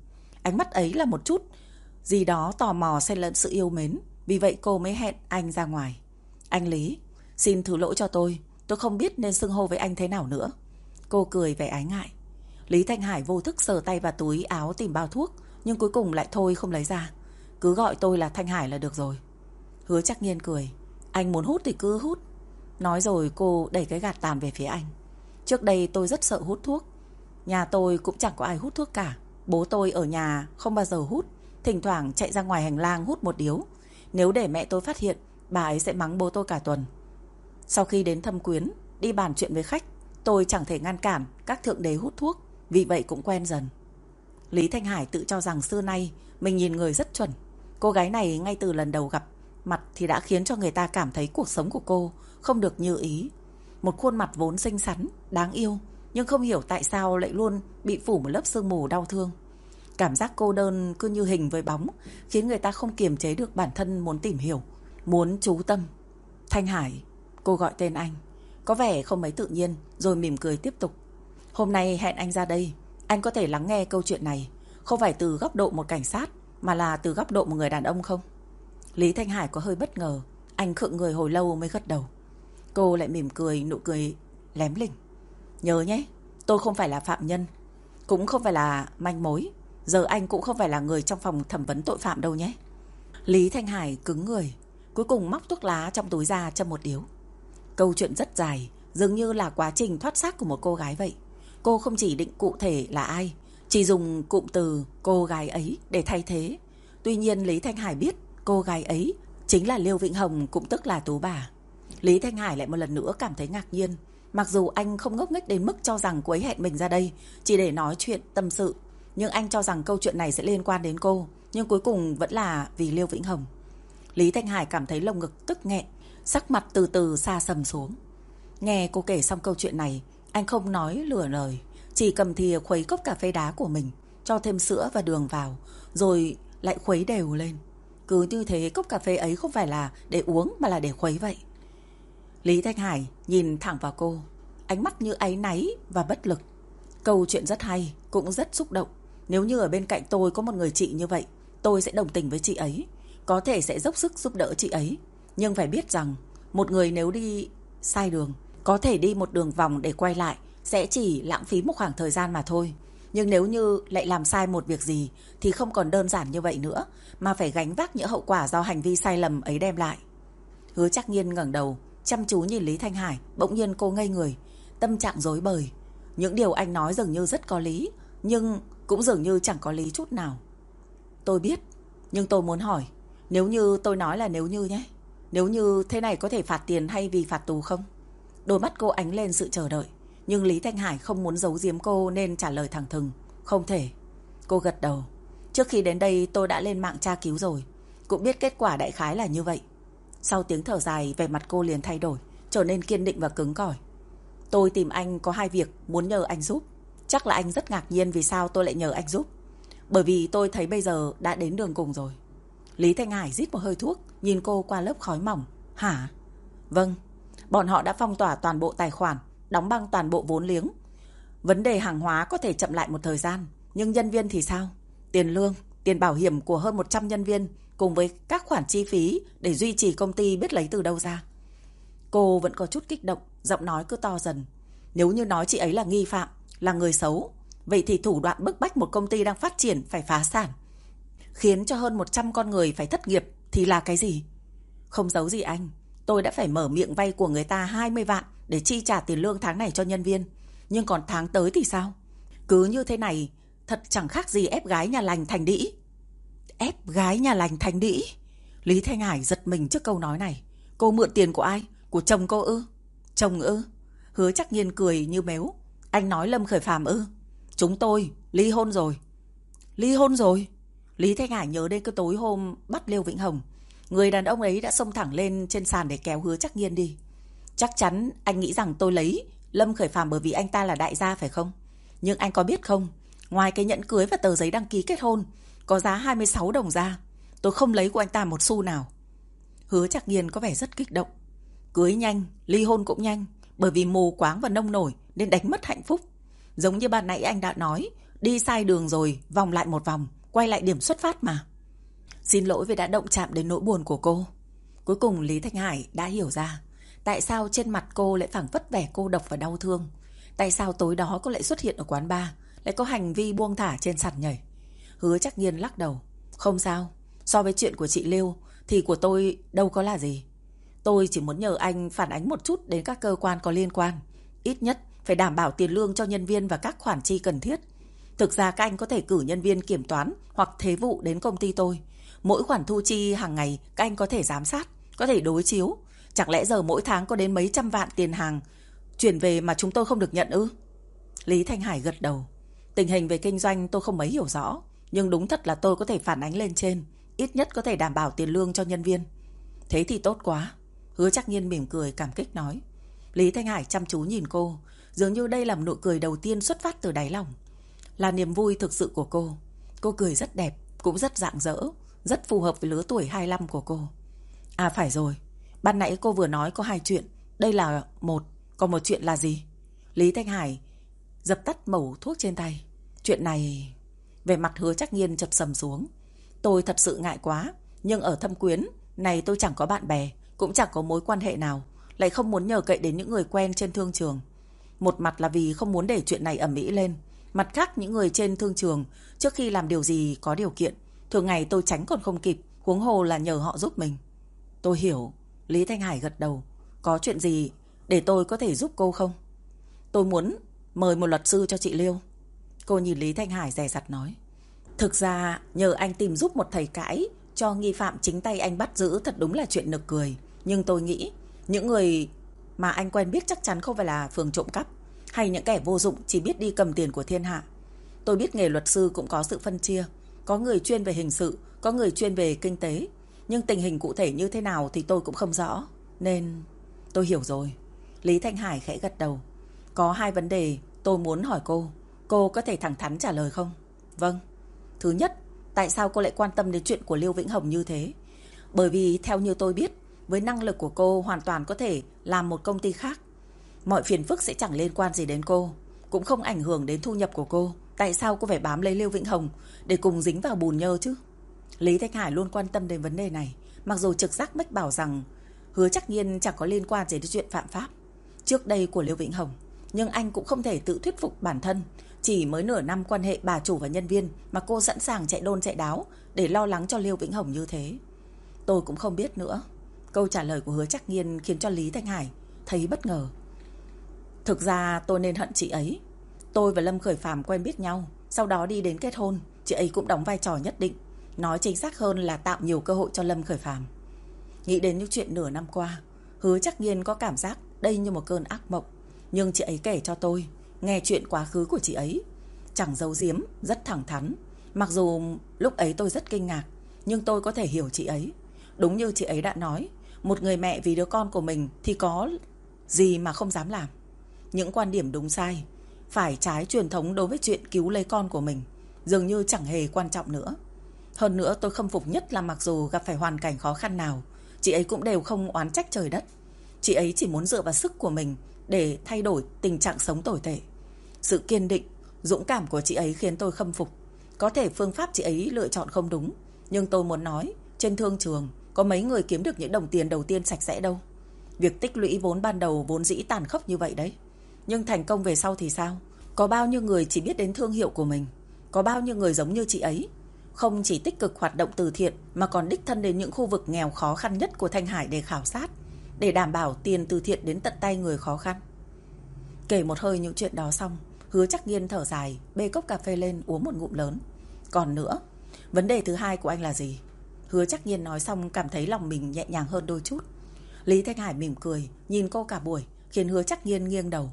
Ánh mắt ấy là một chút gì đó tò mò xen lẫn sự yêu mến. Vì vậy cô mới hẹn anh ra ngoài. Anh Lý, xin thứ lỗi cho tôi. Tôi không biết nên xưng hô với anh thế nào nữa. Cô cười vẻ ái ngại. Lý Thanh Hải vô thức sờ tay vào túi áo tìm bao thuốc. Nhưng cuối cùng lại thôi không lấy ra. Cứ gọi tôi là Thanh Hải là được rồi. Hứa chắc nhiên cười. Anh muốn hút thì cứ hút. Nói rồi cô đẩy cái gạt tàn về phía anh. Trước đây tôi rất sợ hút thuốc. Nhà tôi cũng chẳng có ai hút thuốc cả. Bố tôi ở nhà không bao giờ hút. Thỉnh thoảng chạy ra ngoài hành lang hút một điếu. Nếu để mẹ tôi phát hiện, bà ấy sẽ mắng bố tôi cả tuần. Sau khi đến thâm quyến, đi bàn chuyện với khách, tôi chẳng thể ngăn cản các thượng đế hút thuốc. Vì vậy cũng quen dần. Lý Thanh Hải tự cho rằng xưa nay mình nhìn người rất chuẩn. Cô gái này ngay từ lần đầu gặp mặt thì đã khiến cho người ta cảm thấy cuộc sống của cô không được như ý. Một khuôn mặt vốn xinh xắn, đáng yêu, nhưng không hiểu tại sao lại luôn bị phủ một lớp sương mù đau thương. Cảm giác cô đơn cứ như hình với bóng, khiến người ta không kiềm chế được bản thân muốn tìm hiểu, muốn chú tâm. Thanh Hải, cô gọi tên anh, có vẻ không mấy tự nhiên, rồi mỉm cười tiếp tục. Hôm nay hẹn anh ra đây, anh có thể lắng nghe câu chuyện này, không phải từ góc độ một cảnh sát, mà là từ góc độ một người đàn ông không? Lý Thanh Hải có hơi bất ngờ, anh khựng người hồi lâu mới gật đầu. Cô lại mỉm cười, nụ cười lém lỉnh. Nhớ nhé, tôi không phải là phạm nhân, cũng không phải là manh mối. Giờ anh cũng không phải là người trong phòng thẩm vấn tội phạm đâu nhé. Lý Thanh Hải cứng người, cuối cùng móc thuốc lá trong túi ra châm một điếu. Câu chuyện rất dài, dường như là quá trình thoát xác của một cô gái vậy. Cô không chỉ định cụ thể là ai, chỉ dùng cụm từ cô gái ấy để thay thế. Tuy nhiên Lý Thanh Hải biết cô gái ấy chính là Liêu Vĩnh Hồng cũng tức là Tú Bà. Lý Thanh Hải lại một lần nữa cảm thấy ngạc nhiên. Mặc dù anh không ngốc nghếch đến mức cho rằng cô ấy hẹn mình ra đây chỉ để nói chuyện tâm sự. Nhưng anh cho rằng câu chuyện này sẽ liên quan đến cô. Nhưng cuối cùng vẫn là vì Liêu Vĩnh Hồng. Lý Thanh Hải cảm thấy lồng ngực tức nghẹn, sắc mặt từ từ xa sầm xuống. Nghe cô kể xong câu chuyện này, anh không nói lửa lời, chỉ cầm thìa khuấy cốc cà phê đá của mình, cho thêm sữa và đường vào, rồi lại khuấy đều lên. Cứ như thế cốc cà phê ấy không phải là để uống mà là để khuấy vậy. Lý Thanh Hải nhìn thẳng vào cô, ánh mắt như áy náy và bất lực. Câu chuyện rất hay, cũng rất xúc động. Nếu như ở bên cạnh tôi có một người chị như vậy, tôi sẽ đồng tình với chị ấy. Có thể sẽ dốc sức giúp đỡ chị ấy. Nhưng phải biết rằng, một người nếu đi sai đường, có thể đi một đường vòng để quay lại, sẽ chỉ lãng phí một khoảng thời gian mà thôi. Nhưng nếu như lại làm sai một việc gì thì không còn đơn giản như vậy nữa, mà phải gánh vác những hậu quả do hành vi sai lầm ấy đem lại. Hứa chắc nhiên ngẩng đầu, chăm chú nhìn Lý Thanh Hải, bỗng nhiên cô ngây người, tâm trạng rối bời. Những điều anh nói dường như rất có lý, nhưng cũng dường như chẳng có lý chút nào. Tôi biết, nhưng tôi muốn hỏi, nếu như tôi nói là nếu như nhé, nếu như thế này có thể phạt tiền hay vì phạt tù không? Đôi mắt cô ánh lên sự chờ đợi. Nhưng Lý Thanh Hải không muốn giấu giếm cô nên trả lời thẳng thừng. Không thể. Cô gật đầu. Trước khi đến đây tôi đã lên mạng tra cứu rồi. Cũng biết kết quả đại khái là như vậy. Sau tiếng thở dài, vẻ mặt cô liền thay đổi, trở nên kiên định và cứng cỏi. Tôi tìm anh có hai việc muốn nhờ anh giúp. Chắc là anh rất ngạc nhiên vì sao tôi lại nhờ anh giúp. Bởi vì tôi thấy bây giờ đã đến đường cùng rồi. Lý Thanh Hải rít một hơi thuốc, nhìn cô qua lớp khói mỏng. Hả? Vâng, bọn họ đã phong tỏa toàn bộ tài khoản, đóng băng toàn bộ vốn liếng. Vấn đề hàng hóa có thể chậm lại một thời gian, nhưng nhân viên thì sao? Tiền lương, tiền bảo hiểm của hơn 100 nhân viên cùng với các khoản chi phí để duy trì công ty biết lấy từ đâu ra. Cô vẫn có chút kích động, giọng nói cứ to dần. Nếu như nói chị ấy là nghi phạm, là người xấu, vậy thì thủ đoạn bức bách một công ty đang phát triển phải phá sản. Khiến cho hơn 100 con người phải thất nghiệp thì là cái gì? Không giấu gì anh, tôi đã phải mở miệng vay của người ta 20 vạn để chi trả tiền lương tháng này cho nhân viên. Nhưng còn tháng tới thì sao? Cứ như thế này, thật chẳng khác gì ép gái nhà lành thành đĩ. Ép gái nhà lành thành đĩ? Lý Thanh Hải giật mình trước câu nói này. Cô mượn tiền của ai? Của chồng cô ư? Chồng ư? Hứa chắc nhiên cười như méo. Anh nói Lâm Khởi Phàm ư? Chúng tôi ly hôn rồi. Ly hôn rồi? Lý Thanh Hải nhớ đến cái tối hôm bắt Liêu Vĩnh Hồng. Người đàn ông ấy đã xông thẳng lên trên sàn để kéo hứa chắc nhiên đi. Chắc chắn anh nghĩ rằng tôi lấy Lâm Khởi Phàm bởi vì anh ta là đại gia phải không? Nhưng anh có biết không? Ngoài cái nhẫn cưới và tờ giấy đăng ký kết hôn, có giá 26 đồng ra. Tôi không lấy của anh ta một xu nào. Hứa chắc nhiên có vẻ rất kích động. Cưới nhanh, ly hôn cũng nhanh. Bởi vì mù quáng và nông nổi nên đánh mất hạnh phúc. Giống như ban nãy anh đã nói, đi sai đường rồi, vòng lại một vòng, quay lại điểm xuất phát mà. Xin lỗi vì đã động chạm đến nỗi buồn của cô. Cuối cùng Lý Thanh Hải đã hiểu ra tại sao trên mặt cô lại phảng phất vẻ cô độc và đau thương. Tại sao tối đó cô lại xuất hiện ở quán bar, lại có hành vi buông thả trên sàn nhảy. Hứa chắc nhiên lắc đầu. Không sao, so với chuyện của chị Lưu thì của tôi đâu có là gì. Tôi chỉ muốn nhờ anh phản ánh một chút đến các cơ quan có liên quan. Ít nhất phải đảm bảo tiền lương cho nhân viên và các khoản chi cần thiết. Thực ra các anh có thể cử nhân viên kiểm toán hoặc thế vụ đến công ty tôi. Mỗi khoản thu chi hàng ngày các anh có thể giám sát, có thể đối chiếu. Chẳng lẽ giờ mỗi tháng có đến mấy trăm vạn tiền hàng chuyển về mà chúng tôi không được nhận ư? Lý Thanh Hải gật đầu. Tình hình về kinh doanh tôi không mấy hiểu rõ, nhưng đúng thật là tôi có thể phản ánh lên trên, ít nhất có thể đảm bảo tiền lương cho nhân viên. Thế thì tốt quá. Hứa chắc nhiên mỉm cười cảm kích nói. Lý Thanh Hải chăm chú nhìn cô, dường như đây là nụ cười đầu tiên xuất phát từ đáy lòng. Là niềm vui thực sự của cô. Cô cười rất đẹp, cũng rất dạng dỡ, rất phù hợp với lứa tuổi 25 của cô. À phải rồi, ban nãy cô vừa nói có hai chuyện. Đây là một, còn một chuyện là gì? Lý Thanh Hải dập tắt mẩu thuốc trên tay. Chuyện này... Về mặt hứa chắc nhiên chập sầm xuống. Tôi thật sự ngại quá, nhưng ở thâm quyến, này tôi chẳng có bạn bè, cũng chẳng có mối quan hệ nào, lại không muốn nhờ cậy đến những người quen trên thương trường. Một mặt là vì không muốn để chuyện này ẩm mỹ lên, mặt khác những người trên thương trường trước khi làm điều gì có điều kiện, thường ngày tôi tránh còn không kịp, huống hồ là nhờ họ giúp mình. Tôi hiểu, Lý Thanh Hải gật đầu, có chuyện gì để tôi có thể giúp cô không? Tôi muốn mời một luật sư cho chị Liêu. Cô nhìn Lý Thanh Hải dè dặt nói. Thực ra nhờ anh tìm giúp một thầy cãi cho nghi phạm chính tay anh bắt giữ thật đúng là chuyện nực cười. Nhưng tôi nghĩ những người mà anh quen biết chắc chắn không phải là phường trộm cắp hay những kẻ vô dụng chỉ biết đi cầm tiền của thiên hạ. Tôi biết nghề luật sư cũng có sự phân chia. Có người chuyên về hình sự, có người chuyên về kinh tế. Nhưng tình hình cụ thể như thế nào thì tôi cũng không rõ. Nên tôi hiểu rồi. Lý Thanh Hải khẽ gật đầu. Có hai vấn đề tôi muốn hỏi cô. Cô có thể thẳng thắn trả lời không? Vâng. Thứ nhất, tại sao cô lại quan tâm đến chuyện của Liêu Vĩnh Hồng như thế? Bởi vì theo như tôi biết, với năng lực của cô hoàn toàn có thể làm một công ty khác. Mọi phiền phức sẽ chẳng liên quan gì đến cô, cũng không ảnh hưởng đến thu nhập của cô. Tại sao cô phải bám lấy Lưu Vĩnh Hồng để cùng dính vào bùn nhơ chứ? Lý Thanh Hải luôn quan tâm đến vấn đề này, mặc dù trực giác mách bảo rằng hứa chắc nhiên chẳng có liên quan gì đến chuyện phạm pháp. Trước đây của Lưu Vĩnh Hồng, nhưng anh cũng không thể tự thuyết phục bản thân. Chỉ mới nửa năm quan hệ bà chủ và nhân viên mà cô sẵn sàng chạy đôn chạy đáo để lo lắng cho Lưu Vĩnh Hồng như thế. Tôi cũng không biết nữa. Câu trả lời của hứa chắc nhiên khiến cho Lý Thanh Hải thấy bất ngờ. Thực ra tôi nên hận chị ấy. Tôi và Lâm Khởi Phàm quen biết nhau, sau đó đi đến kết hôn, chị ấy cũng đóng vai trò nhất định. Nói chính xác hơn là tạo nhiều cơ hội cho Lâm Khởi Phàm. Nghĩ đến những chuyện nửa năm qua, hứa chắc nhiên có cảm giác đây như một cơn ác mộng. Nhưng chị ấy kể cho tôi Nghe chuyện quá khứ của chị ấy Chẳng giấu giếm, rất thẳng thắn Mặc dù lúc ấy tôi rất kinh ngạc Nhưng tôi có thể hiểu chị ấy Đúng như chị ấy đã nói một người mẹ vì đứa con của mình Thì có gì mà không dám làm. Những quan điểm đúng sai, Phải trái truyền thống đối với chuyện cứu lấy con của mình, Dường như chẳng hề quan trọng nữa. Hơn nữa, tôi khâm phục nhất là mặc dù gặp phải hoàn cảnh khó khăn nào, Chị ấy cũng đều không oán trách trời đất. Chị ấy chỉ muốn dựa vào sức của mình Để thay đổi tình trạng sống tồi tệ. Sự kiên định, Dũng cảm của chị ấy khiến tôi khâm phục. Có thể phương pháp chị ấy lựa chọn không đúng, Nhưng tôi muốn nói, Trên thương trường có mấy người kiếm được những đồng tiền đầu tiên sạch sẽ đâu. Việc tích lũy vốn ban đầu vốn dĩ tàn khốc như vậy đấy. Nhưng thành công về sau thì sao? Có bao nhiêu người chỉ biết đến thương hiệu của mình? Có bao nhiêu người giống như chị ấy? Không chỉ tích cực hoạt động từ thiện, Mà còn đích thân đến những khu vực nghèo khó khăn nhất của Thanh Hải để khảo sát, Để đảm bảo tiền từ thiện đến tận tay người khó khăn. Kể một hơi những chuyện đó xong, Hứa chắc nghiên thở dài, Bê cốc cà phê lên uống một ngụm lớn. Còn nữa, Vấn đề thứ hai của anh là gì? Hứa chắc nhiên nói xong cảm thấy lòng mình nhẹ nhàng hơn đôi chút. Lý Thanh Hải mỉm cười, Nhìn cô cả buổi, Khiến hứa chắc nhiên nghiêng đầu.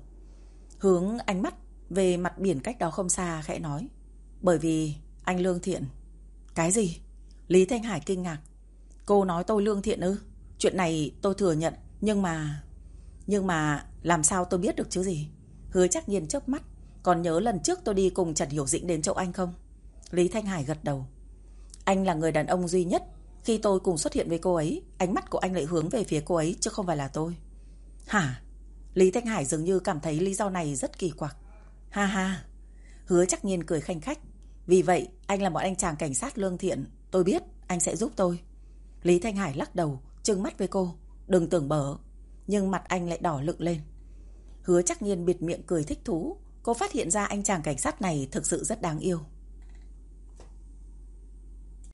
Hướng ánh mắt về mặt biển cách đó không xa khẽ nói, Bởi vì anh lương thiện. Cái gì? Lý Thanh Hải kinh ngạc. Cô nói tôi lương thiện ư? Chuyện này tôi thừa nhận, Nhưng mà Nhưng mà làm sao tôi biết được chứ gì? Hứa chắc nhiên chớp mắt. Còn nhớ lần trước tôi đi cùng Trần Hiểu Dĩnh đến chỗ anh không? Lý Thanh Hải gật đầu. Anh là người đàn ông duy nhất. Khi tôi cùng xuất hiện với cô ấy, ánh mắt của anh lại hướng về phía cô ấy chứ không phải là tôi. Hả? Lý Thanh Hải dường như cảm thấy lý do này rất kỳ quặc. Ha ha. Hứa chắc nhiên cười khanh khách. Vì vậy, anh là một anh chàng cảnh sát lương thiện. Tôi biết, anh sẽ giúp tôi. Lý Thanh Hải lắc đầu, trừng mắt với cô. Đừng tưởng bở. Nhưng mặt anh lại đỏ lựng lên. Hứa chắc nhiên bịt miệng cười thích thú Cô phát hiện ra anh chàng cảnh sát này thực sự rất đáng yêu.